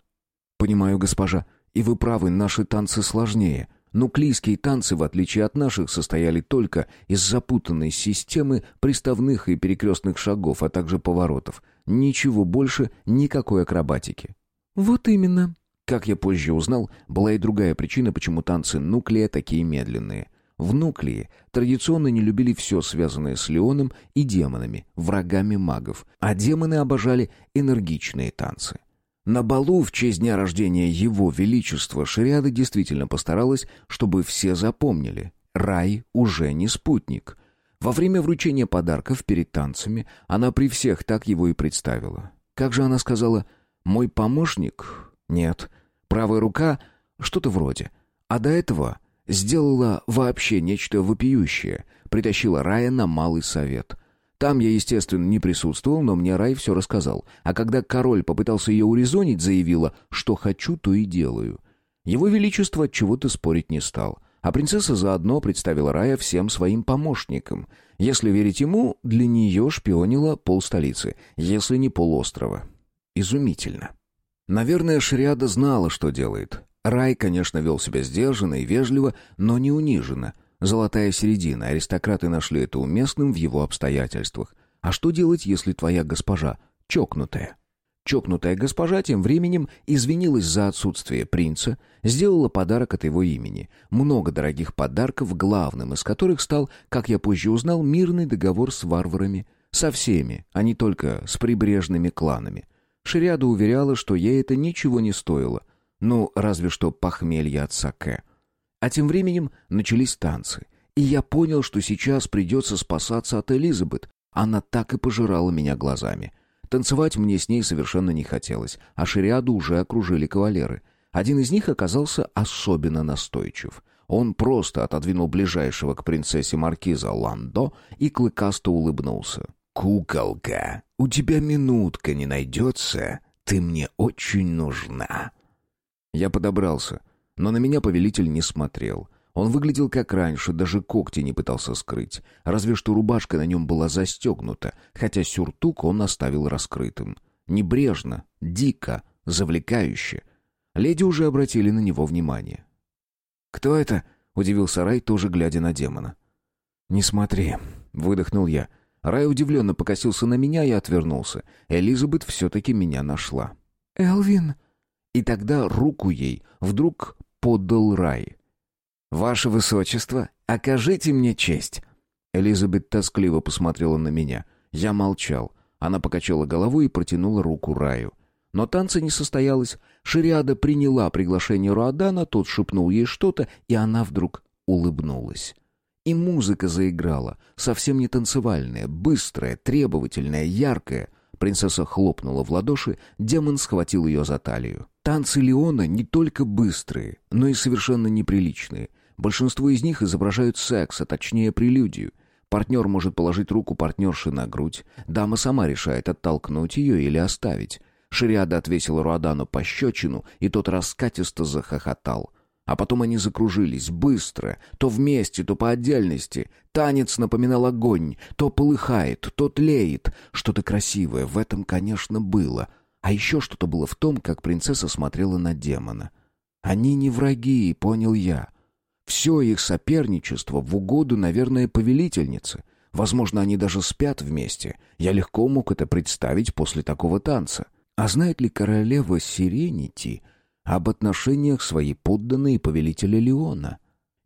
Понимаю, госпожа, и вы правы, наши танцы сложнее. Нуклийские танцы, в отличие от наших, состояли только из запутанной системы приставных и перекрестных шагов, а также поворотов. Ничего больше, никакой акробатики. Вот именно. Как я позже узнал, была и другая причина, почему танцы Нуклея такие медленные. В Нуклее традиционно не любили все, связанное с Леоном и демонами, врагами магов, а демоны обожали энергичные танцы. На балу в честь дня рождения Его Величества Шариада действительно постаралась, чтобы все запомнили. Рай уже не спутник. Во время вручения подарков перед танцами она при всех так его и представила. Как же она сказала «мой помощник»? Нет. Правая рука? Что-то вроде. А до этого сделала вообще нечто вопиющее. Притащила Рая на малый совет. Там я, естественно, не присутствовал, но мне Рай все рассказал. А когда король попытался ее урезонить, заявила, что хочу, то и делаю. Его Величество от чего-то спорить не стал. А принцесса заодно представила Рая всем своим помощникам. Если верить ему, для нее шпионила полстолицы, если не полуострова. Изумительно. Наверное, Шриада знала, что делает. Рай, конечно, вел себя сдержанно и вежливо, но не униженно. Золотая середина, аристократы нашли это уместным в его обстоятельствах. А что делать, если твоя госпожа чокнутая? Чокнутая госпожа тем временем извинилась за отсутствие принца, сделала подарок от его имени. Много дорогих подарков, главным из которых стал, как я позже узнал, мирный договор с варварами. Со всеми, а не только с прибрежными кланами. Шириада уверяла, что ей это ничего не стоило. Ну, разве что похмелье от саке. А тем временем начались танцы. И я понял, что сейчас придется спасаться от Элизабет. Она так и пожирала меня глазами. Танцевать мне с ней совершенно не хотелось, а шариаду уже окружили кавалеры. Один из них оказался особенно настойчив. Он просто отодвинул ближайшего к принцессе маркиза Ландо и клыкасто улыбнулся. «Куколка, у тебя минутка не найдется? Ты мне очень нужна». Я подобрался, но на меня повелитель не смотрел. Он выглядел как раньше, даже когти не пытался скрыть. Разве что рубашка на нем была застегнута, хотя сюртук он оставил раскрытым. Небрежно, дико, завлекающе. Леди уже обратили на него внимание. «Кто это?» — удивился Рай, тоже глядя на демона. «Не смотри», — выдохнул я. Рай удивленно покосился на меня и отвернулся. Элизабет все-таки меня нашла. «Элвин!» И тогда руку ей вдруг подал Рай. «Ваше высочество, окажите мне честь!» Элизабет тоскливо посмотрела на меня. Я молчал. Она покачала головой и протянула руку Раю. Но танца не состоялось. Шириада приняла приглашение Руадана, тот шепнул ей что-то, и она вдруг улыбнулась. И музыка заиграла, совсем не танцевальная, быстрая, требовательная, яркая. Принцесса хлопнула в ладоши, демон схватил ее за талию. Танцы Леона не только быстрые, но и совершенно неприличные — Большинство из них изображают секс, а точнее прелюдию. Партнер может положить руку партнерши на грудь. Дама сама решает, оттолкнуть ее или оставить. Шариада отвесила Руадану пощечину, и тот раскатисто захохотал. А потом они закружились, быстро, то вместе, то по отдельности. Танец напоминал огонь, то полыхает, то тлеет. Что-то красивое в этом, конечно, было. А еще что-то было в том, как принцесса смотрела на демона. Они не враги, понял я. Все их соперничество в угоду, наверное, повелительнице. Возможно, они даже спят вместе. Я легко мог это представить после такого танца. А знает ли королева Сиренити об отношениях своей подданной и повелителя Леона?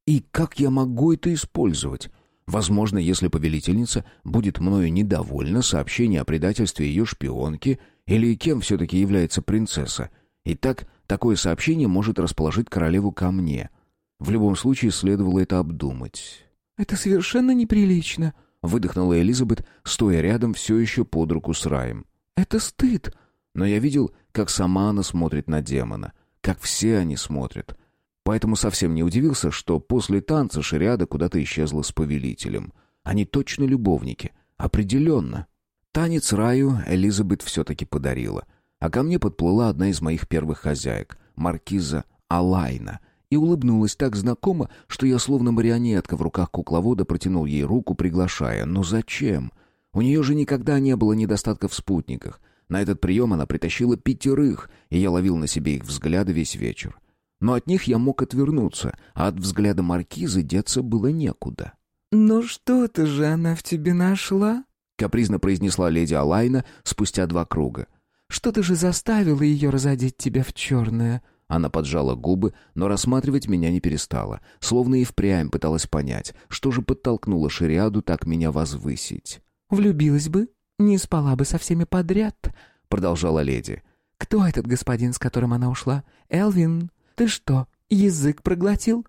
И как я могу это использовать? Возможно, если повелительница будет мною недовольна, сообщение о предательстве ее шпионки или кем все-таки является принцесса. Итак, такое сообщение может расположить королеву ко мне — в любом случае следовало это обдумать. «Это совершенно неприлично», — выдохнула Элизабет, стоя рядом все еще под руку с Раем. «Это стыд». Но я видел, как сама она смотрит на демона, как все они смотрят. Поэтому совсем не удивился, что после танца Шариада куда-то исчезла с повелителем. Они точно любовники. Определенно. Танец Раю Элизабет все-таки подарила. А ко мне подплыла одна из моих первых хозяек, маркиза Алайна — и улыбнулась так знакомо, что я словно марионетка в руках кукловода протянул ей руку, приглашая. Но зачем? У нее же никогда не было недостатка в спутниках. На этот прием она притащила пятерых, и я ловил на себе их взгляды весь вечер. Но от них я мог отвернуться, а от взгляда маркизы деться было некуда. «Ну что-то же она в тебе нашла?» — капризно произнесла леди Алайна спустя два круга. «Что-то же заставило ее разодеть тебя в черное?» Она поджала губы, но рассматривать меня не перестала, словно и впрямь пыталась понять, что же подтолкнуло Шариаду так меня возвысить. «Влюбилась бы, не спала бы со всеми подряд», — продолжала леди. «Кто этот господин, с которым она ушла? Элвин, ты что, язык проглотил?»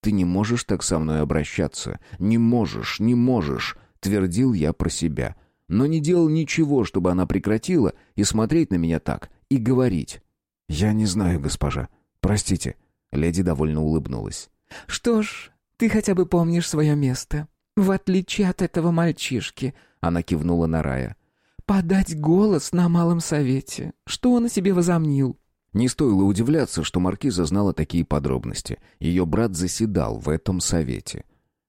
«Ты не можешь так со мной обращаться. Не можешь, не можешь», — твердил я про себя. Но не делал ничего, чтобы она прекратила и смотреть на меня так, и говорить. «Я не знаю, госпожа. Простите». Леди довольно улыбнулась. «Что ж, ты хотя бы помнишь свое место. В отличие от этого мальчишки. Она кивнула на Рая. «Подать голос на малом совете. Что он о себе возомнил?» Не стоило удивляться, что маркиза знала такие подробности. Ее брат заседал в этом совете.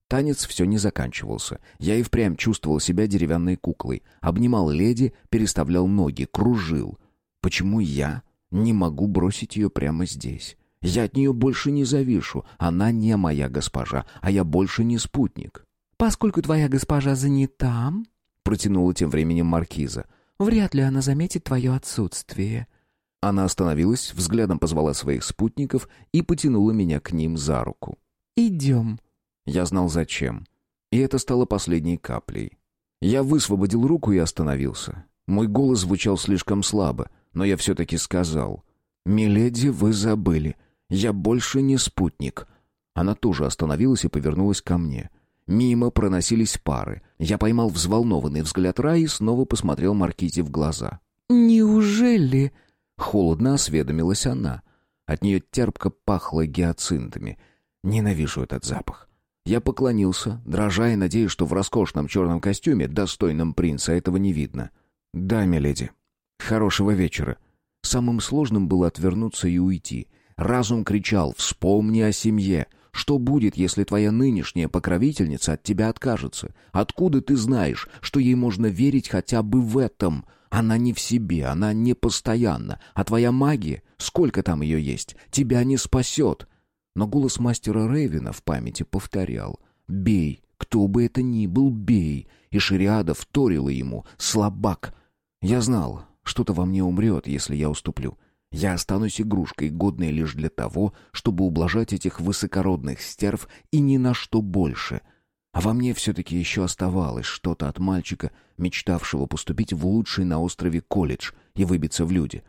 Танец все не заканчивался. Я и впрямь чувствовал себя деревянной куклой. Обнимал леди, переставлял ноги, кружил. Почему я не могу бросить ее прямо здесь? Я от нее больше не завишу. Она не моя госпожа, а я больше не спутник. «Поскольку твоя госпожа занята...» — протянула тем временем маркиза. «Вряд ли она заметит твое отсутствие». Она остановилась, взглядом позвала своих спутников и потянула меня к ним за руку. «Идем». Я знал зачем. И это стало последней каплей. Я высвободил руку и остановился. Мой голос звучал слишком слабо, но я все-таки сказал. «Миледи, вы забыли. Я больше не спутник». Она тоже остановилась и повернулась ко мне. Мимо проносились пары. Я поймал взволнованный взгляд Раи и снова посмотрел Маркизе в глаза. «Неужели?» Холодно осведомилась она. От нее терпко пахло гиацинтами. Ненавижу этот запах. Я поклонился, дрожа и надеясь, что в роскошном черном костюме, достойном принца, этого не видно. «Да, миледи. Хорошего вечера». Самым сложным было отвернуться и уйти. Разум кричал «Вспомни о семье». Что будет, если твоя нынешняя покровительница от тебя откажется? Откуда ты знаешь, что ей можно верить хотя бы в этом? Она не в себе, она не постоянна, а твоя магия, сколько там ее есть, тебя не спасет. Но голос мастера Рейвена в памяти повторял «Бей, кто бы это ни был, бей!» И Шариада вторила ему «Слабак!» Я знал, что-то во мне умрет, если я уступлю. Я останусь игрушкой, годной лишь для того, чтобы ублажать этих высокородных стерв и ни на что больше. А во мне все-таки еще оставалось что-то от мальчика, мечтавшего поступить в лучший на острове колледж и выбиться в люди.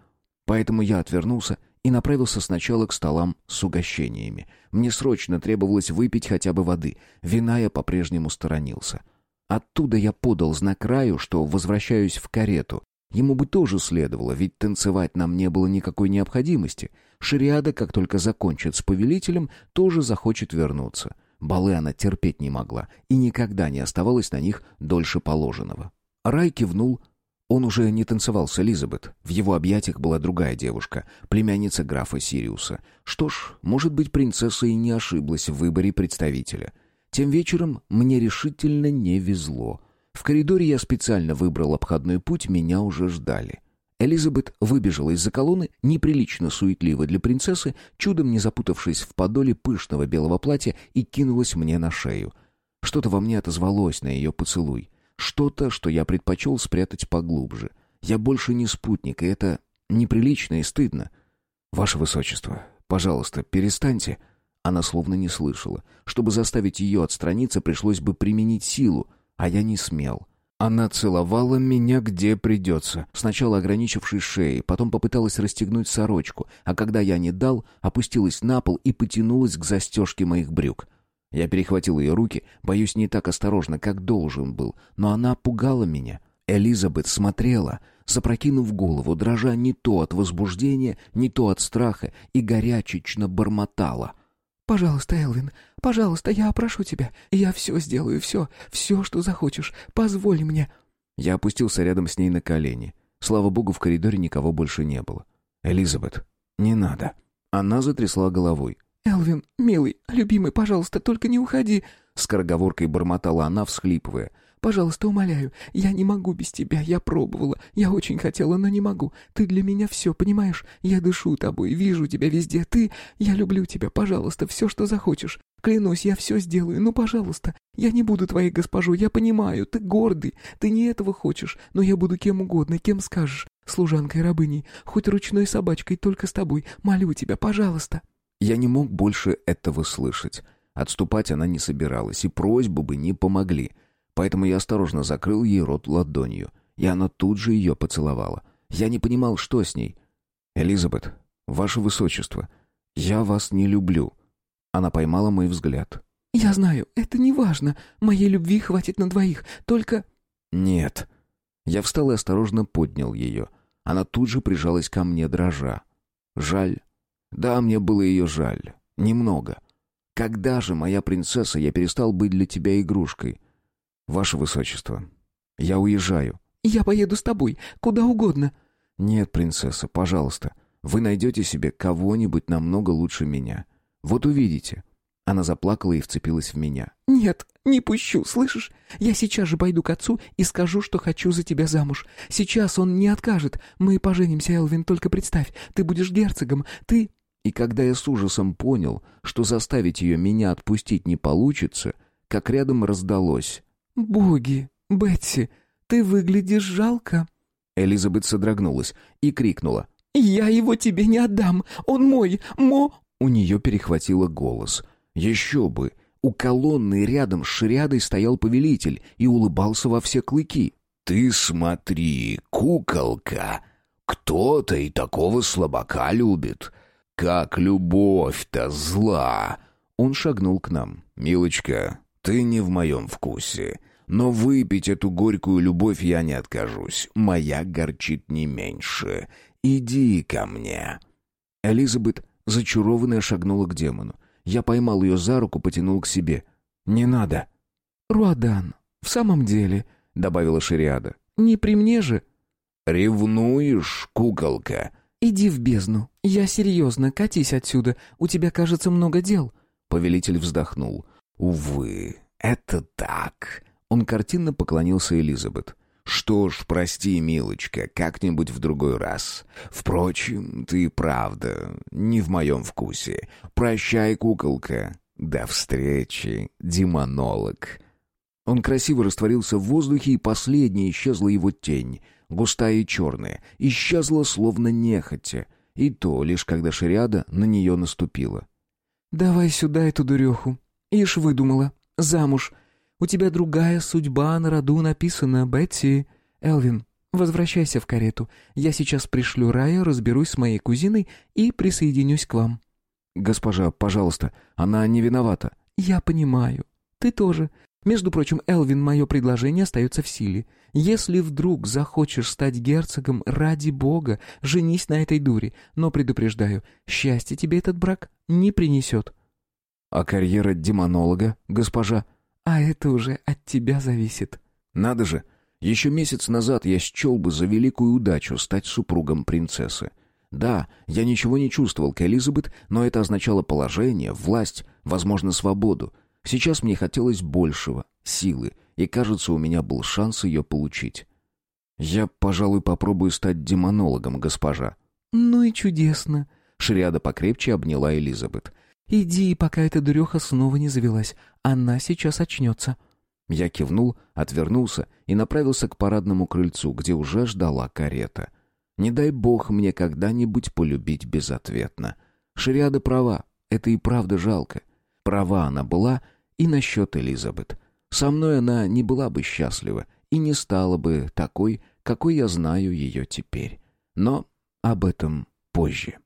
Поэтому я отвернулся и направился сначала к столам с угощениями. Мне срочно требовалось выпить хотя бы воды. Вина я по-прежнему сторонился. Оттуда я подал знак Раю, что возвращаюсь в карету, Ему бы тоже следовало, ведь танцевать нам не было никакой необходимости. Шариада, как только закончит с повелителем, тоже захочет вернуться. Балы она терпеть не могла и никогда не оставалась на них дольше положенного. Рай кивнул. Он уже не танцевал с Элизабет. В его объятиях была другая девушка, племянница графа Сириуса. Что ж, может быть, принцесса и не ошиблась в выборе представителя. Тем вечером мне решительно не везло — в коридоре я специально выбрал обходной путь, меня уже ждали. Элизабет выбежала из-за колонны, неприлично суетливо для принцессы, чудом не запутавшись в подоле пышного белого платья и кинулась мне на шею. Что-то во мне отозвалось на ее поцелуй. Что-то, что я предпочел спрятать поглубже. Я больше не спутник, и это неприлично и стыдно. «Ваше Высочество, пожалуйста, перестаньте». Она словно не слышала. Чтобы заставить ее отстраниться, пришлось бы применить силу — а я не смел. Она целовала меня где придется, сначала ограничившись шеей, потом попыталась расстегнуть сорочку, а когда я не дал, опустилась на пол и потянулась к застежке моих брюк. Я перехватил ее руки, боюсь, не так осторожно, как должен был, но она пугала меня. Элизабет смотрела, запрокинув голову, дрожа не то от возбуждения, не то от страха, и горячечно бормотала — «Пожалуйста, Элвин, пожалуйста, я прошу тебя. Я все сделаю, все, все, что захочешь. Позволь мне». Я опустился рядом с ней на колени. Слава богу, в коридоре никого больше не было. «Элизабет, не надо». Она затрясла головой. «Элвин, милый, любимый, пожалуйста, только не уходи!» Скороговоркой бормотала она, всхлипывая. Пожалуйста, умоляю, я не могу без тебя, я пробовала, я очень хотела, но не могу. Ты для меня все, понимаешь? Я дышу тобой, вижу тебя везде, ты... Я люблю тебя, пожалуйста, все, что захочешь. Клянусь, я все сделаю, ну, пожалуйста. Я не буду твоей госпожой, я понимаю, ты гордый, ты не этого хочешь, но я буду кем угодно, кем скажешь. Служанкой, рабыней, хоть ручной собачкой, только с тобой. Молю тебя, пожалуйста». Я не мог больше этого слышать. Отступать она не собиралась, и просьбы бы не помогли. Поэтому я осторожно закрыл ей рот ладонью, и она тут же ее поцеловала. Я не понимал, что с ней. «Элизабет, ваше высочество, я вас не люблю». Она поймала мой взгляд. «Я знаю, это не важно. Моей любви хватит на двоих. Только...» «Нет». Я встал и осторожно поднял ее. Она тут же прижалась ко мне, дрожа. «Жаль. Да, мне было ее жаль. Немного. Когда же, моя принцесса, я перестал быть для тебя игрушкой? «Ваше Высочество, Я уезжаю». «Я поеду с тобой, куда угодно». «Нет, принцесса, пожалуйста. Вы найдете себе кого-нибудь намного лучше меня. Вот увидите». Она заплакала и вцепилась в меня. «Нет, не пущу, слышишь? Я сейчас же пойду к отцу и скажу, что хочу за тебя замуж. Сейчас он не откажет. Мы поженимся, Элвин, только представь, ты будешь герцогом, ты...» И когда я с ужасом понял, что заставить ее меня отпустить не получится, как рядом раздалось. «Боги, Бетси, ты выглядишь жалко». Элизабет содрогнулась и крикнула. «Я его тебе не отдам! Он мой! Мо...» У нее перехватило голос. «Еще бы! У колонны рядом с шрядой стоял повелитель и улыбался во все клыки. «Ты смотри, куколка! Кто-то и такого слабака любит! Как любовь-то зла!» Он шагнул к нам. «Милочка, ты не в моем вкусе, но выпить эту горькую любовь я не откажусь. Моя горчит не меньше. Иди ко мне». Элизабет, зачарованная, шагнула к демону. Я поймал ее за руку, потянул к себе. «Не надо». «Руадан, в самом деле», — добавила Шириада. «Не при мне же». «Ревнуешь, куколка?» «Иди в бездну. Я серьезно, катись отсюда. У тебя, кажется, много дел». Повелитель вздохнул. «Увы, это так». Он картинно поклонился Элизабет. Что ж, прости, милочка, как-нибудь в другой раз. Впрочем, ты правда не в моем вкусе. Прощай, куколка. До встречи, демонолог. Он красиво растворился в воздухе, и последняя исчезла его тень, густая и черная, исчезла словно нехотя, и то лишь когда шариада на нее наступила. «Давай сюда эту дуреху. Ишь выдумала. Замуж. У тебя другая судьба на роду написана, Бетти. Элвин, возвращайся в карету. Я сейчас пришлю Рая, разберусь с моей кузиной и присоединюсь к вам». «Госпожа, пожалуйста, она не виновата». «Я понимаю. Ты тоже. Между прочим, Элвин, мое предложение остается в силе. Если вдруг захочешь стать герцогом, ради бога, женись на этой дуре. Но предупреждаю, счастье тебе этот брак не принесет». «А карьера демонолога, госпожа?» А это уже от тебя зависит. Надо же, еще месяц назад я счел бы за великую удачу стать супругом принцессы. Да, я ничего не чувствовал к Элизабет, но это означало положение, власть, возможно, свободу. Сейчас мне хотелось большего, силы, и, кажется, у меня был шанс ее получить. Я, пожалуй, попробую стать демонологом, госпожа. Ну и чудесно. Шриада покрепче обняла Элизабет. «Иди, пока эта дуреха снова не завелась. Она сейчас очнется». Я кивнул, отвернулся и направился к парадному крыльцу, где уже ждала карета. Не дай бог мне когда-нибудь полюбить безответно. Шариада права, это и правда жалко. Права она была и насчет Элизабет. Со мной она не была бы счастлива и не стала бы такой, какой я знаю ее теперь. Но об этом позже.